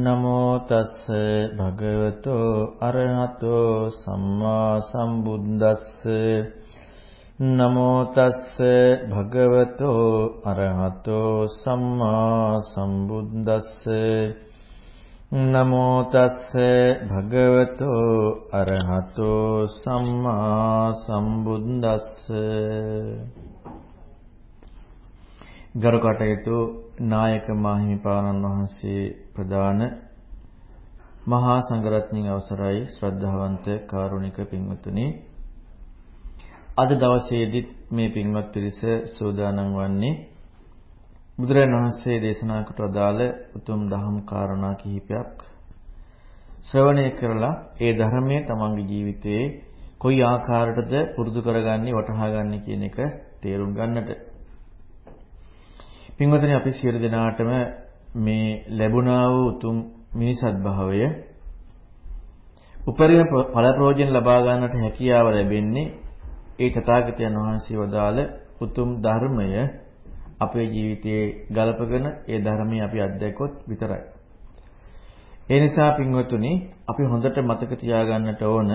නමෝ තස්ස භගවතෝ අරහතෝ සම්මා සම්බුද්දස්ස. නමෝ තස්ස භගවතෝ අරහතෝ සම්මා සම්බුද්දස්ස. නමෝ තස්ස භගවතෝ අරහතෝ සම්මා සම්බුද්දස්ස. ගරු කටයුතු නායක මාහිමිපාණන් වහන්සේ ප්‍රදාන මහා සංඝරත්නයන් අවසරයි. ශ්‍රද්ධාවන්ත කාරුණික පින්වතුනි අද දවසේදීත් මේ පින්වත් පිරිස සූදානම් වන්නේ බුදුරජාණන් වහන්සේ දේශනා කොට අදාළ උතුම් දහම් කාරණා කිහිපයක්. ශ්‍රවණය කරලා ඒ ධර්මයේ තමන්ගේ ජීවිතයේ කොයි ආකාරයකටද පුරුදු කරගන්නේ වටහා ගන්න කියන එක තේරුම් ගන්නට පින්වතුනි අපි සියලු දෙනාටම මේ ලැබුණා වූ උතුම් මිනිසත් භාවය උපරිම ඵල ප්‍රයෝජන ලබා ගන්නට හැකියාව ලැබෙන්නේ ඒ තථාගතයන් වහන්සේ වදාළ උතුම් ධර්මය අපේ ජීවිතයේ ගලපගෙන ඒ ධර්මයේ අපි අත්දැකොත් විතරයි. ඒ නිසා පින්වතුනි අපි හොඳට මතක තියාගන්නට ඕන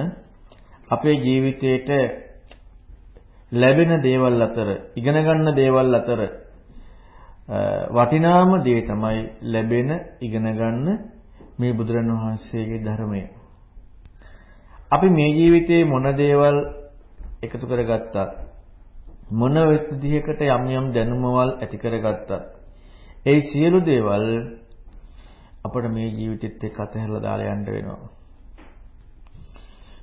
අපේ ජීවිතේට ලැබෙන දේවල් අතර ඉගෙන ගන්න දේවල් අතර වටිනාම දේ තමයි ලැබෙන ඉගෙන ගන්න මේ බුදුරණවහන්සේගේ ධර්මය. අපි මේ ජීවිතේ මොන දේවල් එකතු කරගත්තත් මොන විදිහකට යම් යම් දැනුමවල් ඇති කරගත්තත් ඒ සියලු දේවල් අපට මේ ජීවිතෙත් එක්ක අතහැරලා දාලා යන්න වෙනවා.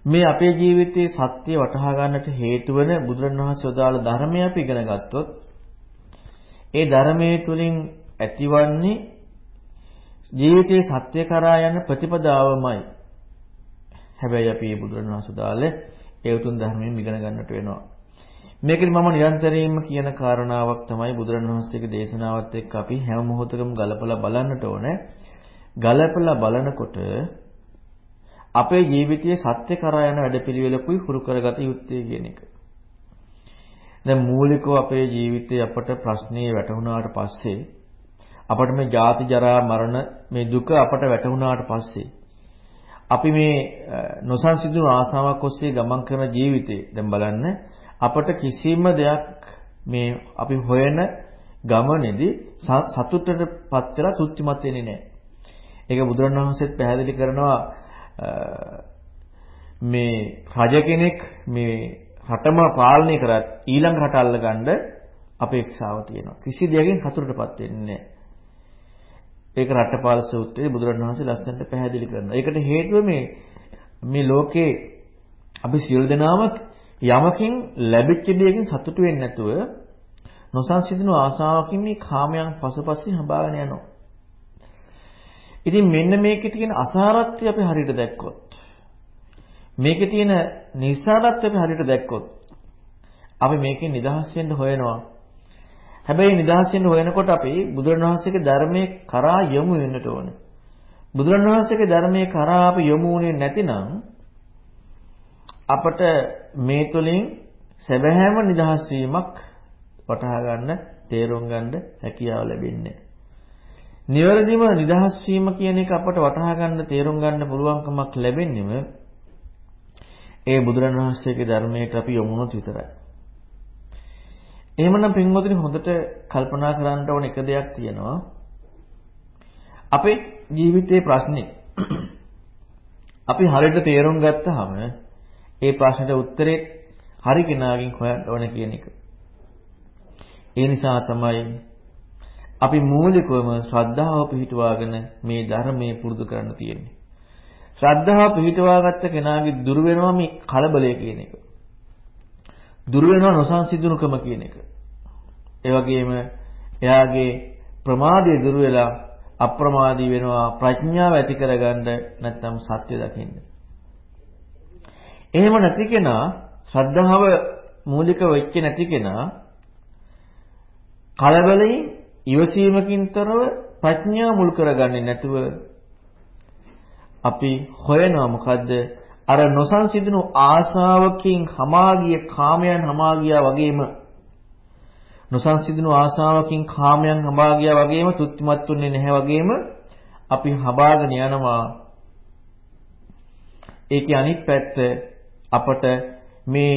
මේ අපේ ජීවිතයේ සත්‍ය වටහා ගන්නට හේතු වෙන බුදුරණවහන්සේ වදාළ ධර්මය අපි ඉගෙන ගත්තොත් ඒ ධර්මයේ තුලින් ඇතිවන්නේ ජීවිතයේ සත්‍ය කරා යන ප්‍රතිපදාවමයි. හැබැයි අපි මේ බුදුරණවහන්සේ දාලේ ඒ උතුම් ධර්මයෙන් ඉගෙන ගන්නට වෙනවා. මේකෙදි මම නිරන්තරයෙන්ම කියන කාරණාවක් තමයි බුදුරණවහන්සේගේ දේශනාවත් එක්ක අපි හැම මොහොතකම ගලපලා බලන්නට ඕනේ. ගලපලා බලනකොට අපේ ජීවිතයේ සත්‍ය කරා යන වැඩපිළිවෙලකුයි හුරු කරගත යුත්තේ කියන එක. දැන් මූලිකව අපේ ජීවිතේ අපට ප්‍රශ්නේ වැටහුණාට පස්සේ අපට මේ ජාති ජරා මරණ මේ දුක අපට වැටහුණාට පස්සේ අපි මේ නොසන්සිඳුණු ආසාවක් ඔස්සේ ගමන් කරන ජීවිතේ දැන් බලන්න අපට කිසිම දෙයක් මේ අපි හොයන ගමනේදී සතුටටපත් වෙලා තෘප්තිමත් වෙන්නේ නැහැ. ඒක බුදුරණවහන්සේත් පැහැදිලි කරනවා මේ රජ කෙනෙක් මේ රටම පාලනය කරත් ඊළඟ රට අල්ලගන්න අපේක්ෂාව තියෙනවා. කිසි දෙයකින් හතුරටපත් වෙන්නේ නැහැ. ඒක රටපාල සූත්‍රයේ බුදුරණවහන්සේ ලස්සනට පැහැදිලි කරනවා. ඒකට හේතුව මේ මේ ලෝකේ අපි සියලු දෙනාම යමකින් ලැබිච්ච දෙයකින් සතුටු වෙන්නේ නැතුව නොසන්සිඳුණු ආසාවකින් මේ කාමයන් පසුපසින් හඹාගෙන යනවා. ඉතින් මෙන්න මේකේ තියෙන අසාරත්වය අපි හරියට දැක්කොත් මේකේ තියෙන නිස්සාරත්වය අපි හරියට දැක්කොත් අපි මේකෙන් නිදහස් වෙන්න හොයනවා. හැබැයි නිදහස් වෙන්න හොයනකොට අපි බුදුරණවහන්සේගේ ධර්මයේ කරා යොමු වෙන්නට ඕනේ. බුදුරණවහන්සේගේ ධර්මයේ කරා අපි යොමු වුණේ නැතිනම් අපට මේ තුලින් සැබෑම නිදහස් වීමක් වටහා ගන්න, තේරුම් ගන්න හැකියාව ලැබෙන්නේ නිවැරදිම නිදහස් වීම කියන එක අපට වටහා ගන්න, තේරුම් ගන්න පුළුවන්කමක් ලැබෙන්නේම ඒ බුදුරණවහන්සේගේ ධර්මයට අපි යොමුනොත් විතරයි. එහෙමනම් පින්වතුනි හොඳට කල්පනා කරන්න ඕන එක දෙයක් තියෙනවා. අපේ ජීවිතයේ ප්‍රශ්නේ අපි හරියට තේරුම් ගත්තාම ඒ ප්‍රශ්නෙට උත්තරේ හරි කෙනාගෙන් හොයන්න ඕන කියන එක. ඒ නිසා තමයි අපි මූලිකවම ශ්‍රද්ධාව පිහිටුවාගෙන මේ ධර්මයේ පුරුදු කරන්න තියෙන්නේ. ශ්‍රද්ධාව පිහිටවා ගත්ත කෙනාගේ දුර වෙනවා මේ කලබලය කියන එක. දුර වෙනවා නොසන්සිඳුණුකම කියන එක. ඒ වගේම එයාගේ ප්‍රමාදය දුර වෙලා අප්‍රමාදී වෙනවා ප්‍රඥාව ඇති කරගන්න නැත්නම් සත්‍ය දකින්න. එහෙම නැති කෙනා ශ්‍රද්ධාව මූලික වෙච්ච නැති කෙනා කලබලයෙන් ඉවසීමකින් තොරව ප්‍රඥාව මුල් කරගන්නේ නැතුව අපි හොයනවා මොකද්ද? අර නොසන්සිඳුණු ආශාවකින් හමාගිය කාමයන් හමාගියා වගේම නොසන්සිඳුණු ආශාවකින් කාමයන් හමාගියා වගේම තුත්තිමත් වෙන්නේ නැහැ වගේම අපි හබාගෙන යනවා ඒකේ අනිත් පැත්ත අපට මේ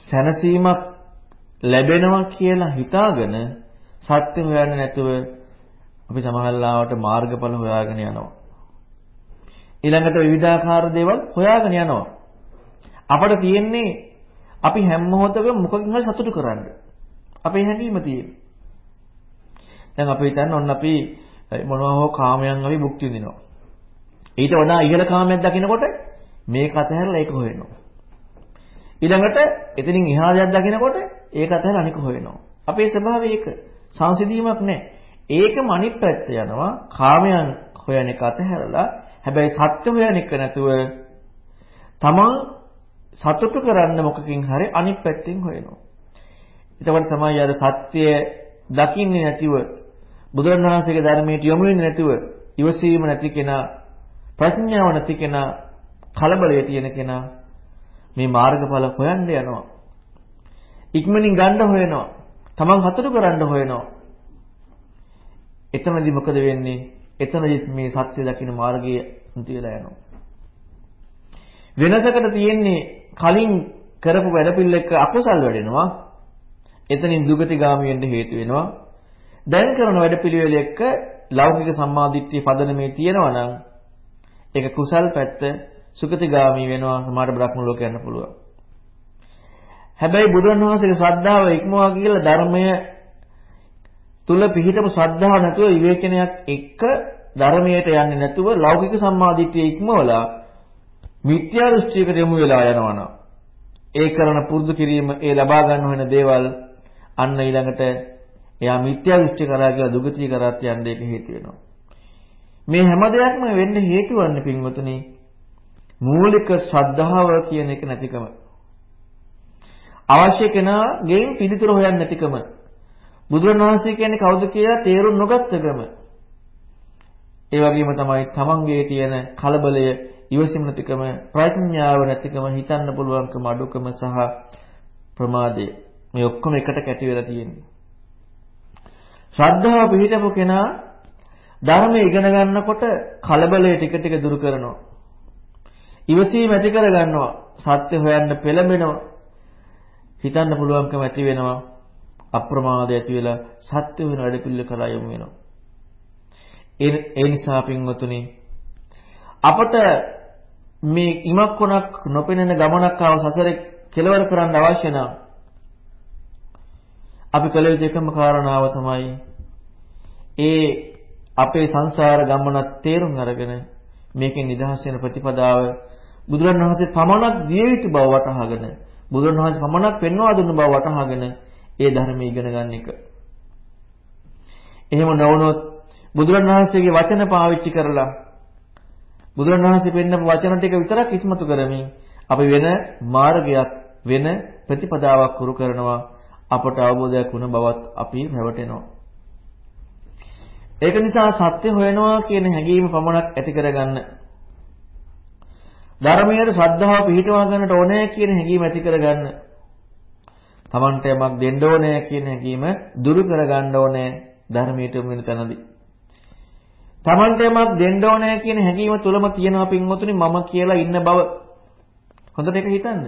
සැනසීමක් ලැබෙනවා කියලා හිතාගෙන සත්‍ය හොයන්නේ නැතුව අපි සමහරවිට මාර්ගඵල හොයාගෙන යනවා. ඊළඟට විවිධාකාර දේවල් හොයාගෙන යනවා. අපට තියෙන්නේ අපි හැම මොහොතකම මොකකින් හරි සතුටු කරන්න. අපේ හැඟීම තියෙන්නේ. දැන් අපි හිතන්න ඔන්න අපි මොනවා හෝ කාමයන් අපි භුක්ති විඳිනවා. ඊට වඩා ඉහළ කාමයක් දකිනකොට මේක අතහැරලා ඒක හොයනවා. ඊළඟට එතනින් එහා දෙයක් දකිනකොට ඒක අතහැරලා අනික හොයනවා. අපේ ස්වභාවය ඒක. සංසිඳීමක් නැහැ. ඒකම අනිත් පැත්ත යනවා කාමයන් හොයන එක අතහැරලා හැබැයි සත්‍ය හොයන එක නැතුව තමන් සතුටු කරන්න මොකකින් හරි අනිත් පැත්තෙන් හොයනවා. එතකොට තමයි අර සත්‍ය දකින්නේ නැතිව බුදුරණවහන්සේගේ ධර්මයට යොමු වෙන්නේ නැතුව ඉවසීම නැති කෙනා ප්‍රඥාව නැති කෙනා කලබලයේ තියෙන කෙනා මේ මාර්ගඵල හොයන්න යනවා. ඉක්මනින් ගන්න හොයනවා. තමන් හතරු කරන්න හොයනවා. එතනදි මොකද වෙන්නේ? එතනදි මේ සත්‍ය දකින්න මාර්ගය තියලා යනවා. වෙනසකට තියෙන්නේ කලින් කරපු වැඩපිළිවෙලක අකුසල් වැඩෙනවා. එතනින් දුගතිගාමී වෙන්න හේතු වෙනවා. දැන් කරන වැඩපිළිවෙල එක්ක ලෞකික සම්මාදිට්ඨිය පදනමේ තියෙනවා නම් ඒක කුසල් පැත්ත සුගතිගාමී වෙනවා සමහර බ්‍රහ්ම ලෝක යන්න පුළුවන්. හැබැයි බුදුන් වහන්සේගේ ශ්‍රද්ධාව ඉක්මවා කියලා ධර්මය තුල පිහිටපු ශ්‍රද්ධාව නැතුව විවේචනයක් එක්ක ධර්මයට යන්නේ නැතුව ලෞකික සම්මාදිට්ඨිය ඉක්මවලා මිත්‍යා දෘෂ්ටියකට යොමු වෙලා යනවනම් ඒ කරන පුරුදු කිරීම ඒ ලබා ගන්න වෙන දේවල් අන්න ඊළඟට එයා මිත්‍යා දෘෂ්ටි කරා කියලා දුගතිය කරාත් යන්න ඒක හේතු වෙනවා. මේ හැම දෙයක්ම වෙන්න හේතු වන්නේ පින්වතුනි මූලික ශ්‍රද්ධාව කියන එක නැතිකම. අවශ්‍ය කෙනාගෙන් පිළිතුර හොයන්නේ නැතිකම. බුදුරණවහන්සේ කියන්නේ කවුද කියලා තේරුම් නොගත්තකම. ඒ වගේම තමයි තමන්ගේ තියෙන කලබලය, ඉවසීම නැතිකම, ප්‍රඥාව නැතිකම, හිතන්න පුළුවන්කම අඩුකම සහ ප්‍රමාදය. මේ ඔක්කොම එකට කැටි වෙලා තියෙන්නේ. ශ්‍රද්ධාව පිහිටපු කෙනා ධර්මය ඉගෙන ගන්නකොට කලබලය ටික ටික දුරු කරනවා. ඉවසීම ඇති කර ගන්නවා. සත්‍ය හොයන්න පෙළඹෙනවා. හිතන්න පුළුවන්කම ඇති වෙනවා. අප්‍රමාදය ඇති වෙලා සත්‍ය වෙන වැඩ පිළිවෙල කරා යමු වෙනවා. ඒ නිසා පින්වතුනි අපට මේ ඉමක් කොනක් නොපෙනෙන ගමනක් ආව සසරේ කෙලවර කරන්න අවශ්‍ය නම් අපි කළ යුතු එකම කාරණාව තමයි ඒ අපේ සංසාර ගමනත් තේරුම් අරගෙන මේකෙන් නිදහස් වෙන ප්‍රතිපදාව බුදුරණවහන්සේ පමණක් දිය යුතු බව වටහාගෙන බුදුරණවහන්සේ පමණක් පෙන්වා දුන්න බව වටහාගෙන ඒ ධර්මය ඉගෙන ගන්න එක. එහෙම නොවුනොත් බුදුරණවහන්සේගේ වචන පාවිච්චි කරලා බුදුරණවහන්සේ පෙන්නපු වචන ටික විතරක් ඉස්මතු කරමින් අපි වෙන මාර්ගයක් වෙන ප්‍රතිපදාවක් කුරු කරනවා අපට අවබෝධයක් වුණ බවත් අපි රැවටෙනවා. ඒක නිසා සත්‍ය හොයනවා කියන හැඟීම පමණක් ඇති කරගන්න ධර්මයේ ශ්‍රද්ධාව පිහිටවා ගන්නට ඕනේ කියන හැඟීම ඇති කරගන්න. Tamante යමක් දෙන්න ඕනේ කියන හැඟීම දුරු කරගන්න ඕනේ ධර්මයට වෙන තැනදී. Tamante යමක් දෙන්න ඕනේ කියන හැඟීම තුලම තියෙනවා පින්වතුනි මම කියලා ඉන්න බව. හොඳට ඒක හිතන්න.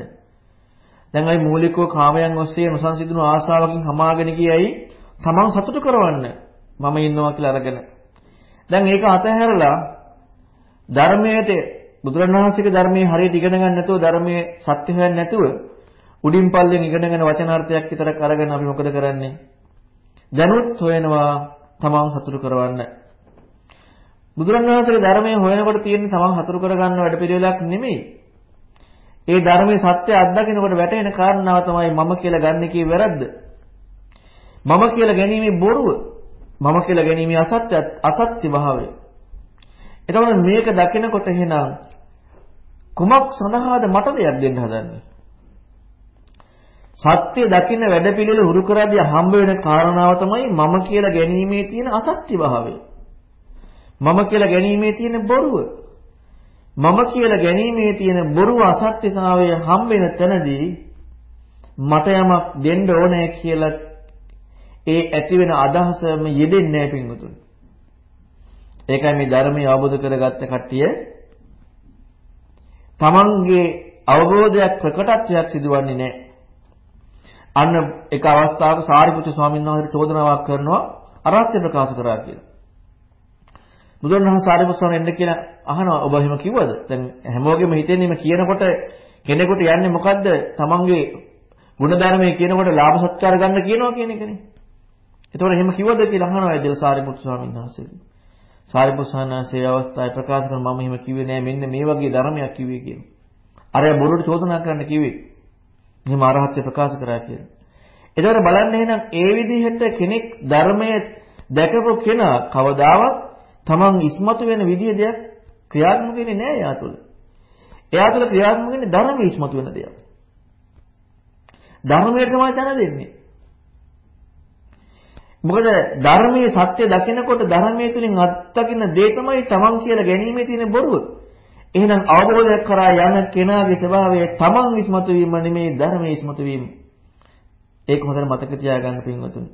දැන් අයි මූලිකව කාමයන් ඔස්සේ නොසන්සිඳුණු ආශාවකින් හමාගෙන ගියයි තමන් සතුටු කරවන්න මම ඉන්නවා කියලා අරගෙන. දැන් ඒක අතහැරලා ධර්මයට බුදුරණවහන්සේගේ ධර්මයේ හරියට ඉගෙන ගන්න නැතුව ධර්මයේ සත්‍ය හොයන්නේ නැතුව උඩින් පල්ලෙන් ඉගෙනගෙන වචනාර්ථයක් විතරක් අරගෙන අපි මොකද කරන්නේ? දැනුත් හොයනවා තමන් හතුරු කරවන්න. බුදුරණවහන්සේගේ ධර්මයේ හොයනකොට තියෙන තමන් හතුරු කරගන්න වැඩපිළිවෙලක් නෙමෙයි. ඒ ධර්මයේ සත්‍ය අත්දකිනකොට වැටෙන කාරණාව තමයි මම කියලා ගන්න කී වැරද්ද. මම කියලා ගැනීමේ බොරුව. මම කියලා ගැනීමේ අසත්‍ය අසත්‍ය භාවය. එතකොට මේක දකිනකොට එහෙනම් කුමක් සඳහාද මට දෙයක් දෙන්න හදන්නේ? සත්‍ය දකින්න වැඩපිළිවෙල හුරු කරද්දී හම්බ වෙන කාරණාව තමයි මම කියලා ගැනීමේ තියෙන අසත්‍ය භාවය. මම කියලා ගැනීමේ තියෙන බොරුව. මම කියලා ගැනීමේ තියෙන බොරුව අසත්‍ය ස්වභාවය හම්බ වෙන තැනදී මට යමක් දෙන්න ඕනේ කියලා ඒ ඇති වෙන අදහසම යෙදෙන්නේ නැහැ පින්වතුනි. ඒකයි මේ ධර්මයේ අවබෝධ කරගත්ත කට්ටිය තමන්ගේ අවබෝධයක් ප්‍රකටත්වයක් සිදුවන්නේ නැහැ. අන්න එක අවස්ථාවක සාරිපුත්‍ර ස්වාමීන් වහන්සේ චෝදනාවක් කරනවා අරහත්ත්ව ප්‍රකාශ කරා කියලා. බුදුරණවහන්සේ සාරිපුත්‍ර ස්වාමීන් එන්න කියලා අහනවා ඔබ එහෙම කිව්වද? දැන් හැමෝගෙම හිතෙන්නේ මේ කියනකොට කෙනෙකුට යන්නේ මොකද්ද? තමන්ගේ ಗುಣධර්මයේ කියනකොට ලාභ සත්කාර ගන්න කියනවා කියන එකනේ. එතකොට එහෙම කිව්වද කියලා අහනවා එදෙල සාරිපුත්‍ර ස්වාමීන් වහන්සේ. සාරිපුත්‍ර ස්වාමීන් වහන්සේ අවස්ථාවේ ප්‍රකාශ කරන මම එහෙම කිව්වේ නෑ මෙන්න මේ වගේ ධර්මයක් කිව්වේ කියලා. අර බොරුවට චෝදනා කරන්න කිව්වේ. එහෙම අරහත්ත්ව ප්‍රකාශ කරා කියලා. එතකොට බලන්න එහෙනම් ඒ විදිහට කෙනෙක් ධර්මයේ දැකපු කෙනා කවදාවත් Taman ඉස්මතු වෙන විදිය දෙයක් ක්‍රියාත්මක වෙන්නේ නෑ එයා තුළ. එයා තුළ ක්‍රියාත්මක වෙන්නේ ධර්මයේ ඉස්මතු වෙන දෙයක්. ධර්මයට තමයි දැන දෙන්නේ. මොකද ධර්මයේ සත්‍ය දකිනකොට ධර්මයේ තුලින් අත්දකින්න දේ තමයි Taman කියලා ගැනීමේ තියෙන බොරුව. එහෙනම් අවබෝධයක් කරා යන කෙනාගේ ස්වභාවය Taman ඉස්මතු වීම නෙමෙයි ධර්මයේ ඉස්මතු වීම. ඒක හොඳට මතක තියාගන්න පින්වතුනි.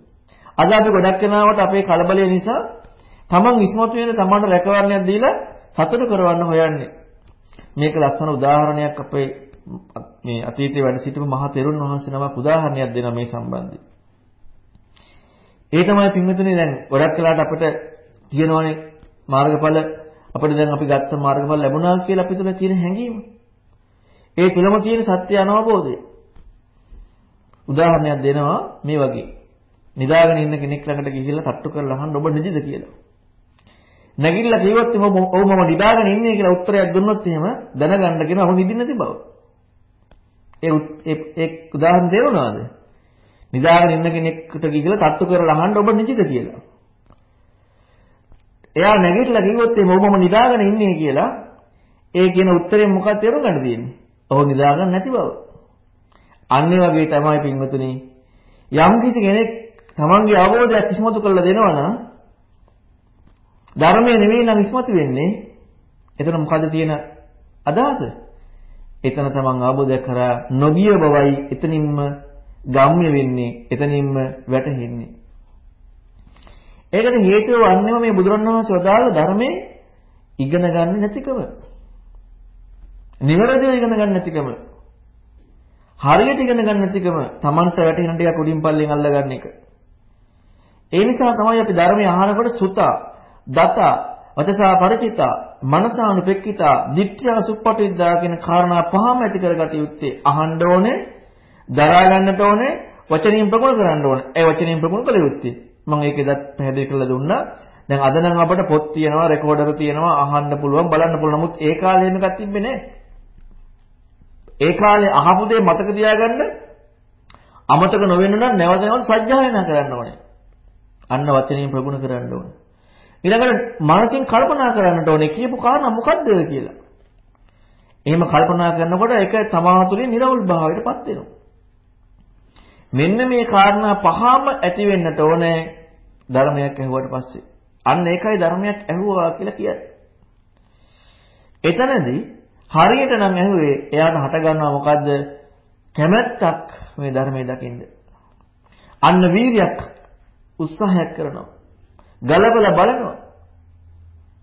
අද අපි ගොඩක් කෙනාවට අපේ කලබලය නිසා Taman ඉස්මතු වෙන Tamanට රැකවරණයක් දීලා සතුට කරවන්න හොයන්නේ. මේක ලස්සන උදාහරණයක් අපේ මේ අතීතයේ වැඩ සිටිපු මහා තෙරුන් වහන්සේ නමක් උදාහරණයක් දෙනවා මේ සම්බන්ධයෙන්. ඒ තමයි පින්විතනේ දැන් ගොඩක් වෙලාට අපිට තියෙනවනේ මාර්ගඵල අපිට දැන් අපි ගත්ත මාර්ගඵල ලැබුණා කියලා අපි තුල තියෙන හැඟීම. ඒ තුලම තියෙන සත්‍ය අනවබෝධය. උදාහරණයක් දෙනවා මේ වගේ. නිදාගෙන ඉන්න කෙනෙක් ළඟට ගිහිල්ලා තට්ටු කරලා අහන්න ඔබ නිදිද කියලා. නැගිටලා කිව්වොත් ඔව් මම නිදාගෙන ඉන්නේ කියලා උත්තරයක් දුන්නොත් එහෙම දැනගන්න කියන ඔහු නිදින්න නැති බව. ඒ ඒ උදාහරණ තේරුණාද? නිදාගෙන ඉන්න කෙනෙක්ට ගිහලා තට්ටු කරලා අහන්න ඔබ නිදිද කියලා. එයා නැගිටලා කිව්වොත් එහම ඔබ මම නිදාගෙන ඉන්නේ කියලා ඒ කියන උත්තරේ මොකක්ද තේරුම් ගන්න තියෙන්නේ? ඔහු නිදාගන්න නැති බව. අන්න වගේ තමයි පින්වතුනි යම් කිසි කෙනෙක් තමන්ගේ අවබෝධයක් ඉස්මතු කරලා දෙනවා නම් ධර්මයේ නෙවෙයි නම් ඉස්මතු වෙන්නේ එතන මොකද තියෙන අදහස? එතන තමන් අවබෝධය කරා නොගිය බවයි එතනින්ම ගම්ම්‍ය වෙන්නේ එතනින්ම වැටහෙන්නේ. ඒකට හේතුව වන්නේම මේ බුදුරණවහන්සේ වදාළ ධර්මයේ ඉගෙන ගන්න නැතිකම. නිවැරදිව ඉගෙන ගන්න නැතිකම. හරියට ඉගෙන ගන්න නැතිකම Tamanට වැටෙන ටික උඩින් පල්ලෙන් අල්ලගන්න එක. ඒ නිසා තමයි අපි ධර්මය අහනකොට සුතා, දතා, වචසා ಪರಿචිතා, මනසානුපෙක්කිතා, දිට්ඨිය සුප්පටිද්දා කියන කාරණා පහම ඇති කරගatiya යුත්තේ අහන්න ඕනේ දරා ගන්නට ඕනේ වචනින් ප්‍රගුණ කරන්න ඕනේ. ඒ වචනින් ප්‍රගුණ කළ යුත්තේ. මම ඒකෙදත් පැහැදිලි කරලා දුන්නා. දැන් අද නම් අපිට පොත් තියෙනවා, රෙකෝඩර් තියෙනවා, අහන්න පුළුවන්, බලන්න පුළුවන්. නමුත් ඒ කාලේ එහෙම එකක් තිබ්බේ නැහැ. ඒ කාලේ අහපු දේ මතක තියාගන්න අමතක නොවෙන්න නම් නැවත නැවත සජ්ජායනා කරන්න ඕනේ. අන්න වචනයෙන් ප්‍රගුණ කරන්න ඕනේ. ඊළඟට මානසින් කල්පනා කරන්නට ඕනේ කියපු කාරණා මොකද්ද කියලා. එහෙම කල්පනා කරනකොට ඒක තමා තුළින් නිර්වුල් භාවයටපත් වෙනවා. මෙන්න මේ කාරණා පහම ඇති වෙන්නට ඕනේ ධර්මයක් ඇහුවට පස්සේ. අන්න ඒකයි ධර්මයක් ඇහුවා කියලා කියන්නේ. එතනදී හරියට නම් ඇහුවේ එයාට හට ගන්නවා මොකද්ද? කැමැත්තක් මේ ධර්මයේ දකින්න. අන්න වීර්යයක් උත්සාහයක් කරනවා. ගලබලා බලනවා.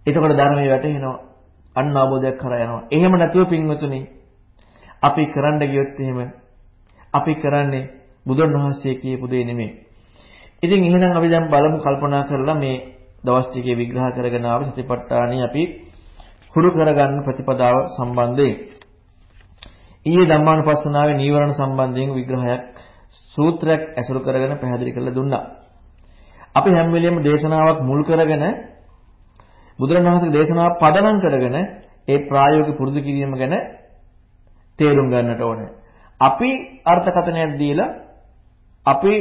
එතකොට ධර්මයේ වැටෙනවා. අන්න අවබෝධයක් කරා යනවා. එහෙම නැතුව පින්වතුනි අපි කරන්න ගියොත් එහෙම අපි කරන්නේ බුදුන් වහන්සේ කියපු දේ නෙමෙයි. ඉතින් එහෙනම් අපි දැන් බලමු කල්පනා කරලා මේ දවස් ටිකේ විග්‍රහ කරගෙන ආව සතිපට්ඨානිය අපි හුරු කරගන්න ප්‍රතිපදාව සම්බන්ධයෙන්. ඊයේ ධම්මානුපස්සනාවේ නීවරණ සම්බන්ධයෙන් විග්‍රහයක් සූත්‍රයක් ඇසුරු කරගෙන පැහැදිලි කරලා දුන්නා. අපි හැම වෙලෙම දේශනාවක් මුල් කරගෙන බුදුරණවහන්සේගේ දේශනාව පදනම් කරගෙන ඒ ප්‍රායෝගික පුරුදු කිරීම ගැන තේරුම් ගන්නට ඕනේ. අපි අර්ථකථනයක් දීලා අපි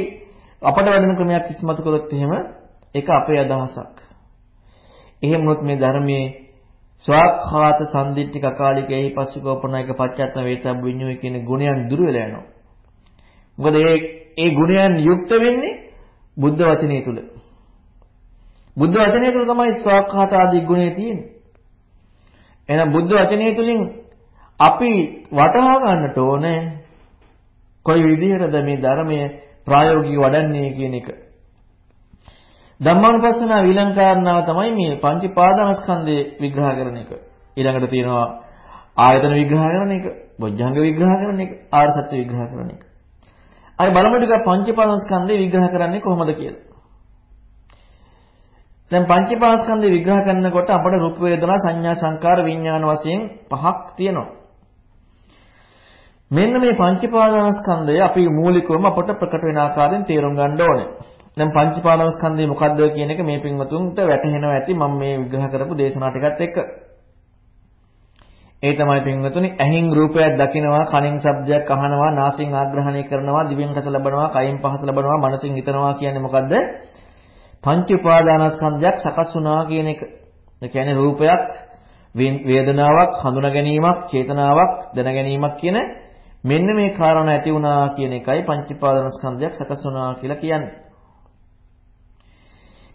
අපට වැඩෙන ක්‍රමයක් ඉස්මතු කළොත් එහෙම ඒක අපේ අදහසක්. එහෙම වුණොත් මේ ධර්මයේ ස්වාක්ඛාත සම්දිට්ඨික අකාලික එහි පස්සුකෝපනායක පච්චත්ත වේතබ්බ විඤ්ඤෝය කියන ගුණයන් දුර වෙලා යනවා. මොකද ඒ ඒ ගුණයන් යුක්ත වෙන්නේ බුද්ධ වචනේ තුල. බුද්ධ වචනේ තුල තමයි ස්වාක්ඛාත ආදී ගුණය තියෙන්නේ. එහෙනම් බුද්ධ වචනේ තුලින් අපි වටහා ගන්නට ඕනේ කොයි විදිහටද මේ ධර්මයේ ප්‍රායෝගිකව වඩන්නේ කියන එක. ධම්මානුපස්සනාව ඊළඟ කාරණාව තමයි මේ පංච පාදානස්කන්ධය විග්‍රහ කරන එක. ඊළඟට තියෙනවා ආයතන විග්‍රහ කරන එක, බොජ්ජංග විග්‍රහ කරන එක, ආර්ය සත්‍ය විග්‍රහ කරන එක. අය බලමු ටික පංච පාදානස්කන්ධය විග්‍රහ කරන්නේ කොහොමද කියලා. දැන් පංච පාදානස්කන්ධය විග්‍රහ කරනකොට අපට රූප වේදනා සංඥා සංකාර විඥාන වශයෙන් පහක් තියෙනවා. මෙන්න මේ පංච පාදානස්කන්ධය අපි මූලිකවම අපට ප්‍රකට වෙන ආකාරයෙන් තේරුම් ගන්න ඕනේ. දැන් පංච පාදානස්කන්ධය මොකක්ද කියන එක මේ පින්වතුන්ට වැටහෙනවා ඇති මම මේ විග්‍රහ කරපු දේශනා ටිකත් එක්ක. ඒ තමයි පින්වතුනි ඇහින් රූපයක් දකිනවා, කනින් ශබ්දයක් අහනවා, නාසයෙන් ආග්‍රහණය කරනවා, දිවෙන් රස ලබනවා, කයින් පහස ලබනවා, මනසින් හිතනවා කියන්නේ මොකද්ද? පංච උපාදානස්කන්ධයක් සකස් වුණා කියන එක. ඒ කියන්නේ රූපයක්, වේදනාවක්, හඳුනා ගැනීමක්, චේතනාවක්, දැන ගැනීමක් කියන මෙන්න මේ කාරණා ඇති වුණා කියන එකයි පංචීපාදනස්කන්ධයක් සකස් වුණා කියලා කියන්නේ.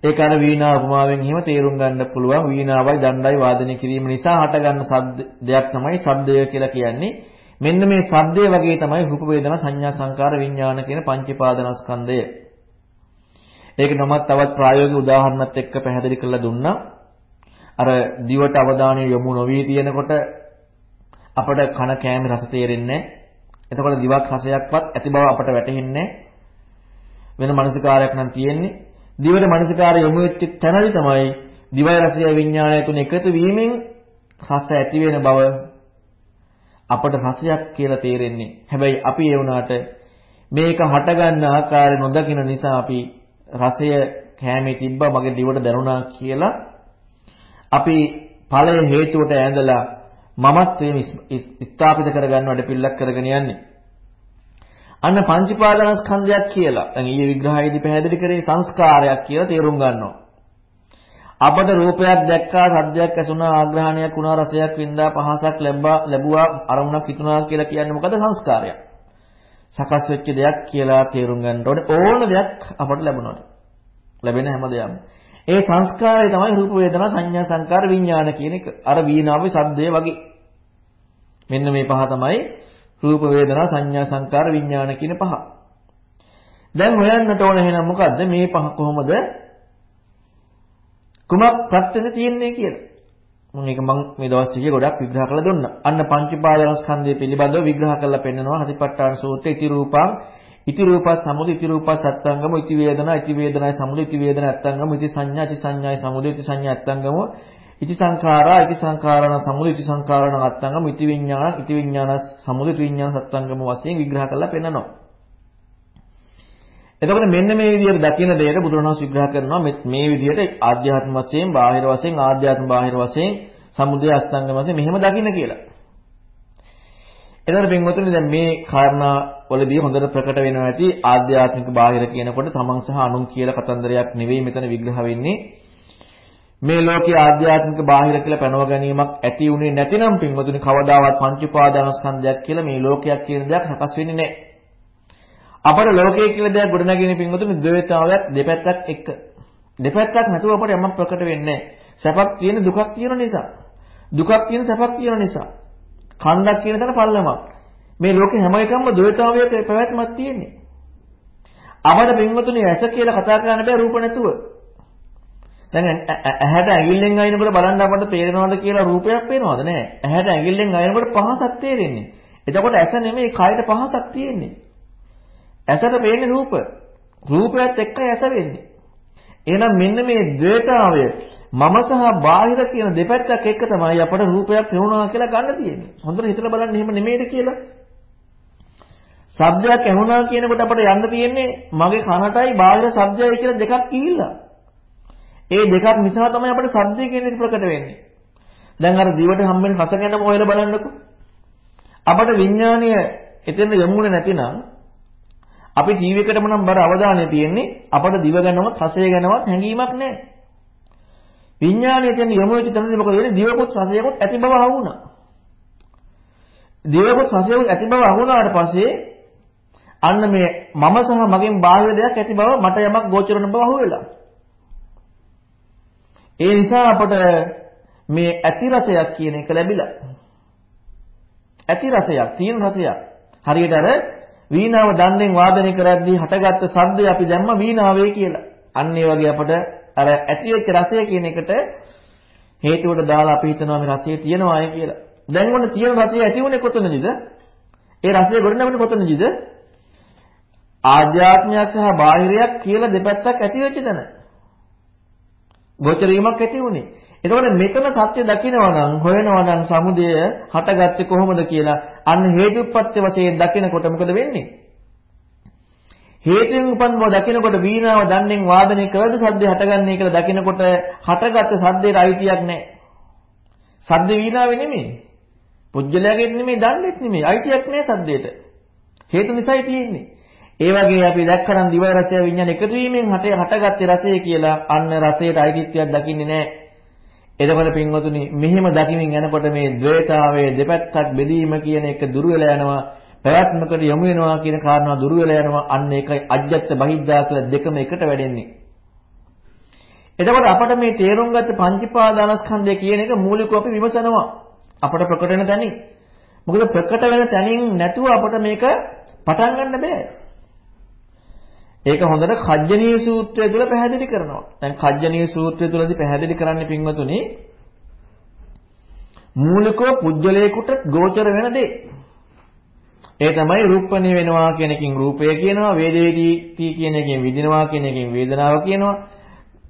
ඒක අර වීණා උපමාවෙන් එහෙම තේරුම් ගන්න පුළුවන් වීණාවයි දණ්ඩයි වාදනය කිරීම නිසා හටගන්න ශබ්දයක් තමයි ශබ්දය කියලා කියන්නේ. මෙන්න මේ ශබ්දය වගේ තමයි රූප වේදනා සංඥා සංකාර විඥාන කියන පංචීපාදනස්කන්ධය. ඒක නමත් තවත් ප්‍රායෝගික උදාහරණත් එක්ක පැහැදිලි කරලා දුන්නා. අර දිවට අවධානය යොමු නොවී තියෙනකොට අපට කන කෑමේ රස තේරෙන්නේ නැහැ. එතකොට දිවක් රසයක්වත් ඇති බව අපට වැටහෙන්නේ වෙන මානසිකාරයක් නම් තියෙන්නේ. දිවට මානසිකාරය යොමු වෙච්ච තැනදි තමයි දිවයි රසය විඥානය තුන එකතු වීමෙන් රස ඇති වෙන බව අපට රසයක් කියලා තේරෙන්නේ. හැබැයි අපි ඒ වුණාට මේක හටගන්න ආකාරය නොදකින නිසා අපි රසය කැමේ තිබ්බා මගේ දිවට දැනුණා කියලා අපි ඵලය හේතුවට ඇඳලා මමත්වයේ ස්ථාපිත කරගන්න වැඩ පිළිලක් කරගෙන යන්නේ. අන්න පංචපාදනස්කන්ධයක් කියලා. දැන් ඊයේ විග්‍රහයේදී පැහැදිලි කරේ සංස්කාරයක් කියලා තේරුම් ගන්නවා. අපට රූපයක් දැක්කා, සද්දයක් ඇසුණා, ආග්‍රහණයක් වුණා, රසයක් වින්දා, පහසක් ලැබුවා, ලැබුවා, අරමුණක් හිතුණා කියලා කියන්නේ මොකද සංස්කාරයක්. සකස් වෙච්ච දෙයක් කියලා තේරුම් ගන්න ඕනේ. ඕන දෙයක් අපට ලැබුණාට. ලැබෙන හැම දෙයක්ම. ඒ සංස්කාරය තමයි රූප වේදනා සංඥා සංකාර විඥාන කියන එක. අර වීණාවේ ශබ්දය වගේ. මෙන්න මේ පහ තමයි රූප වේදනා සංඥා සංකාර විඥාන කියන පහ. දැන් හොයන්නට ඕන එහෙනම් මොකද්ද මේ පහ කොහොමද කුමක් ප්‍රත්‍යද තියෙන්නේ කියලා. මම මේක මම මේ දවස් ටිකේ ගොඩක් විග්‍රහ කරලා දුන්නා. අන්න පංච පාදනස්කන්ධය පිළිබඳව විග්‍රහ කරලා පෙන්නනවා හතිපට්ඨාන සූත්‍රයේ ඉති රූපං ඉති රූපස් සමුදය ඉති රූපස් අත්තංගම ඉති වේදනා ඉති වේදනායි සමුදය ඉති වේදනා අත්තංගම ඉති සංඥා ඉති සංඥායි සමුදය ඉති සංඥා අත්තංගම ඉති සංඛාරා ඉති සංඛාරණ සමුදය ඉති සංඛාරණ අත්තංගම ඉති විඥාන ඉති විඥාන සමුදය ඉති විඥාන සත්තංගම වශයෙන් විග්‍රහ කරලා පෙන්නනවා. එතකොට මෙන්න මේ විදිහට දකින දෙයට බුදුරණවහන්සේ විග්‍රහ කරනවා මේ විදිහට ආධ්‍යාත්ම වශයෙන්, බාහිර වශයෙන්, ආධ්‍යාත්ම බාහිර වශයෙන්, සමුදය අස්තංගම වශයෙන් මෙහෙම දකින්න කියලා. එතකොට පින්වතුනි දැන් මේ කාරණා වලදී හොඳට ප්‍රකට වෙනවා ඇති ආධ්‍යාත්මික බාහිර කියනකොට තමන් සහ අනුන් කියලා කතන්දරයක් නෙවෙයි මෙතන විග්‍රහ වෙන්නේ. මේ ලෝකයේ ආධ්‍යාත්මික බාහිර කියලා පැනව ගැනීමක් ඇති උනේ නැතිනම් පින්වතුනි කවදාවත් පංච උපාදානස්කන්ධයක් කියලා මේ ලෝකයක් කියන දෙයක් සකස් වෙන්නේ නැහැ. අපර ලෝකයේ කියලා දෙයක් ගොඩනගින පින්වතුනි ද්වේතාවයක් දෙපැත්තක් එක්ක. දෙපැත්තක් නැතුව අපට යමක් ප්‍රකට වෙන්නේ නැහැ. සැපක් තියෙන දුකක් තියෙන නිසා. දුකක් තියෙන සැපක් තියෙන නිසා. කන්දක් කියන තැන පල්ලමක්. මේ ලෝකේ හැම එකම ද්වේතාවයක පැවැත්මක් තියෙන්නේ. අපට පින්වතුනි ඇස කියලා කතා කරන්න බෑ රූප නැතුව. දැන් ඇහැට ඇඟිල්ලෙන් අයිනකොට බලන්න අපට තේරෙනවද කියලා රූපයක් පේනවද නෑ. ඇහැට ඇඟිල්ලෙන් අයිනකොට පහසක් තේරෙන්නේ. එතකොට ඇස නෙමෙයි කයට පහසක් තියෙන්නේ. ඇසට පේන්නේ රූප. රූපයත් එක්කයි ඇස වෙන්නේ. එහෙනම් මෙන්න මේ ද්වේතාවය මම සහ බාහිර කියන දෙපැත්තක් එක්ක තමයි අපට රූපයක් පෙවුණා කියලා ගන්න තියෙන්නේ. හොඳට හිතලා බලන්න එහෙම නෙමෙයිද කියලා. ශබ්දයක් ඇහුණා කියනකොට අපට යන්න තියෙන්නේ මගේ කනටයි බාහිර ශබ්දයයි කියලා දෙකක් කිහිල්ලා. ඒ දෙකක් නිසා තමයි අපිට ශබ්දය කියන දේ ප්‍රකට වෙන්නේ. දැන් අර දිවට හම්බෙන රස ගැනම හොයලා බලන්නකෝ. අපට විඥානය එතෙන් යමුනේ නැතිනම් අපි ජීවිතයකටම නම් බර අවධානය තියෙන්නේ අපට දිව ගැනවත් රසය ගැනවත් හැඟීමක් නැහැ. විඥානය කියන්නේ යොමු වෙච්ච තැනදී මොකද වෙන්නේ? දිවකොත් රසයකොත් ඇති බව අහුණා. දිවකොත් රසයකොත් ඇති බව අහුණාට පස්සේ අන්න මේ මම සහ මගෙන් බාහිර දෙයක් ඇති බව මට යමක් ගෝචර වෙන බව අහුවෙලා. ඒ නිසා අපට මේ ඇති රසයක් කියන එක ලැබිලා. ඇති රසයක්, තියෙන රසයක්. හරියට අර වීණාව දණ්ඩෙන් වාදනය කරද්දී හටගත්ත ශබ්දය අපි දැම්ම වීණාවේ කියලා. අන්න ඒ වගේ අපට අර ඇති වෙච්ච රසය කියන එකට හේතුවට දාලා අපි හිතනවා මේ රසය තියෙනවායි කියලා. දැන් ඔන්න තියෙන රසය ඇති වුණේ කොතනදද? ඒ රසය ගොඩනැවෙන්නේ කොතනදද? ආධ්‍යාත්මයක් සහ බාහිරයක් කියලා දෙපැත්තක් ඇති වෙච්ච තැන. ගෝචරීමක් ඇති වුණේ. එතකොට මෙතන සත්‍ය දකිනවා නම් හොයනවා නම් සමුදය හටගත්තේ කොහොමද කියලා අන්න හේතුප්‍රත්‍ය වශයෙන් දකිනකොට මොකද වෙන්නේ? හේතුන් උපන් බව දකිනකොට වීණාව දන්නේ වාදනය කළද සද්දේ හටගන්නේ කියලා දකිනකොට හටගත්ත සද්දේට අයිතියක් නැහැ. සද්ද වීණාවේ නෙමෙයි. පුජ්‍යලයාගේ නෙමෙයි දන්නේත් නෙමෙයි. අයිතියක් නැහැ සද්දේට. හේතු නිසායි තියෙන්නේ. ඒ වගේ අපි දැක්කනම් දිව රසය විඤ්ඤාණ එකතු වීමෙන් හට හටගත්තේ රසය කියලා අන්න රසයට අයිතිත්වයක් දකින්නේ නැහැ. එතකොට පින්වතුනි මෙහෙම දකිමින් යනකොට මේ ද්වේතාවයේ දෙපැත්තක් බෙදීම කියන එක දුර වෙලා යනවා. පැවැත්මකට යොමු වෙනවා කියන කාරණා දුර වෙලා යනවා. අන්න ඒකයි අජ්ජත් බහිද්දා කියලා දෙකම එකට වැඩෙන්නේ. එතකොට අපට මේ තේරුම් ගත්ත පංචීපාදානස්කන්ධය කියන එක මූලිකව අපි විමසනවා. අපට ප්‍රකට වෙන තැනින්. මොකද ප්‍රකට වෙන තැනින් නැතුව අපට මේක පටන් ගන්න බෑ. ඒක හොඳට කජ්ජනීය සූත්‍රය තුල පැහැදිලි කරනවා. දැන් කජ්ජනීය සූත්‍රය තුලදී පැහැදිලි කරන්නේ පින්වතුනි මූලිකව පුජ්‍යලයකට ගෝචර වෙන දේ. ඒ තමයි රූපණී වෙනවා කියන එකකින් රූපය කියනවා, වේදේති කියන එකකින් විදිනවා කියන එකකින් වේදනාව කියනවා,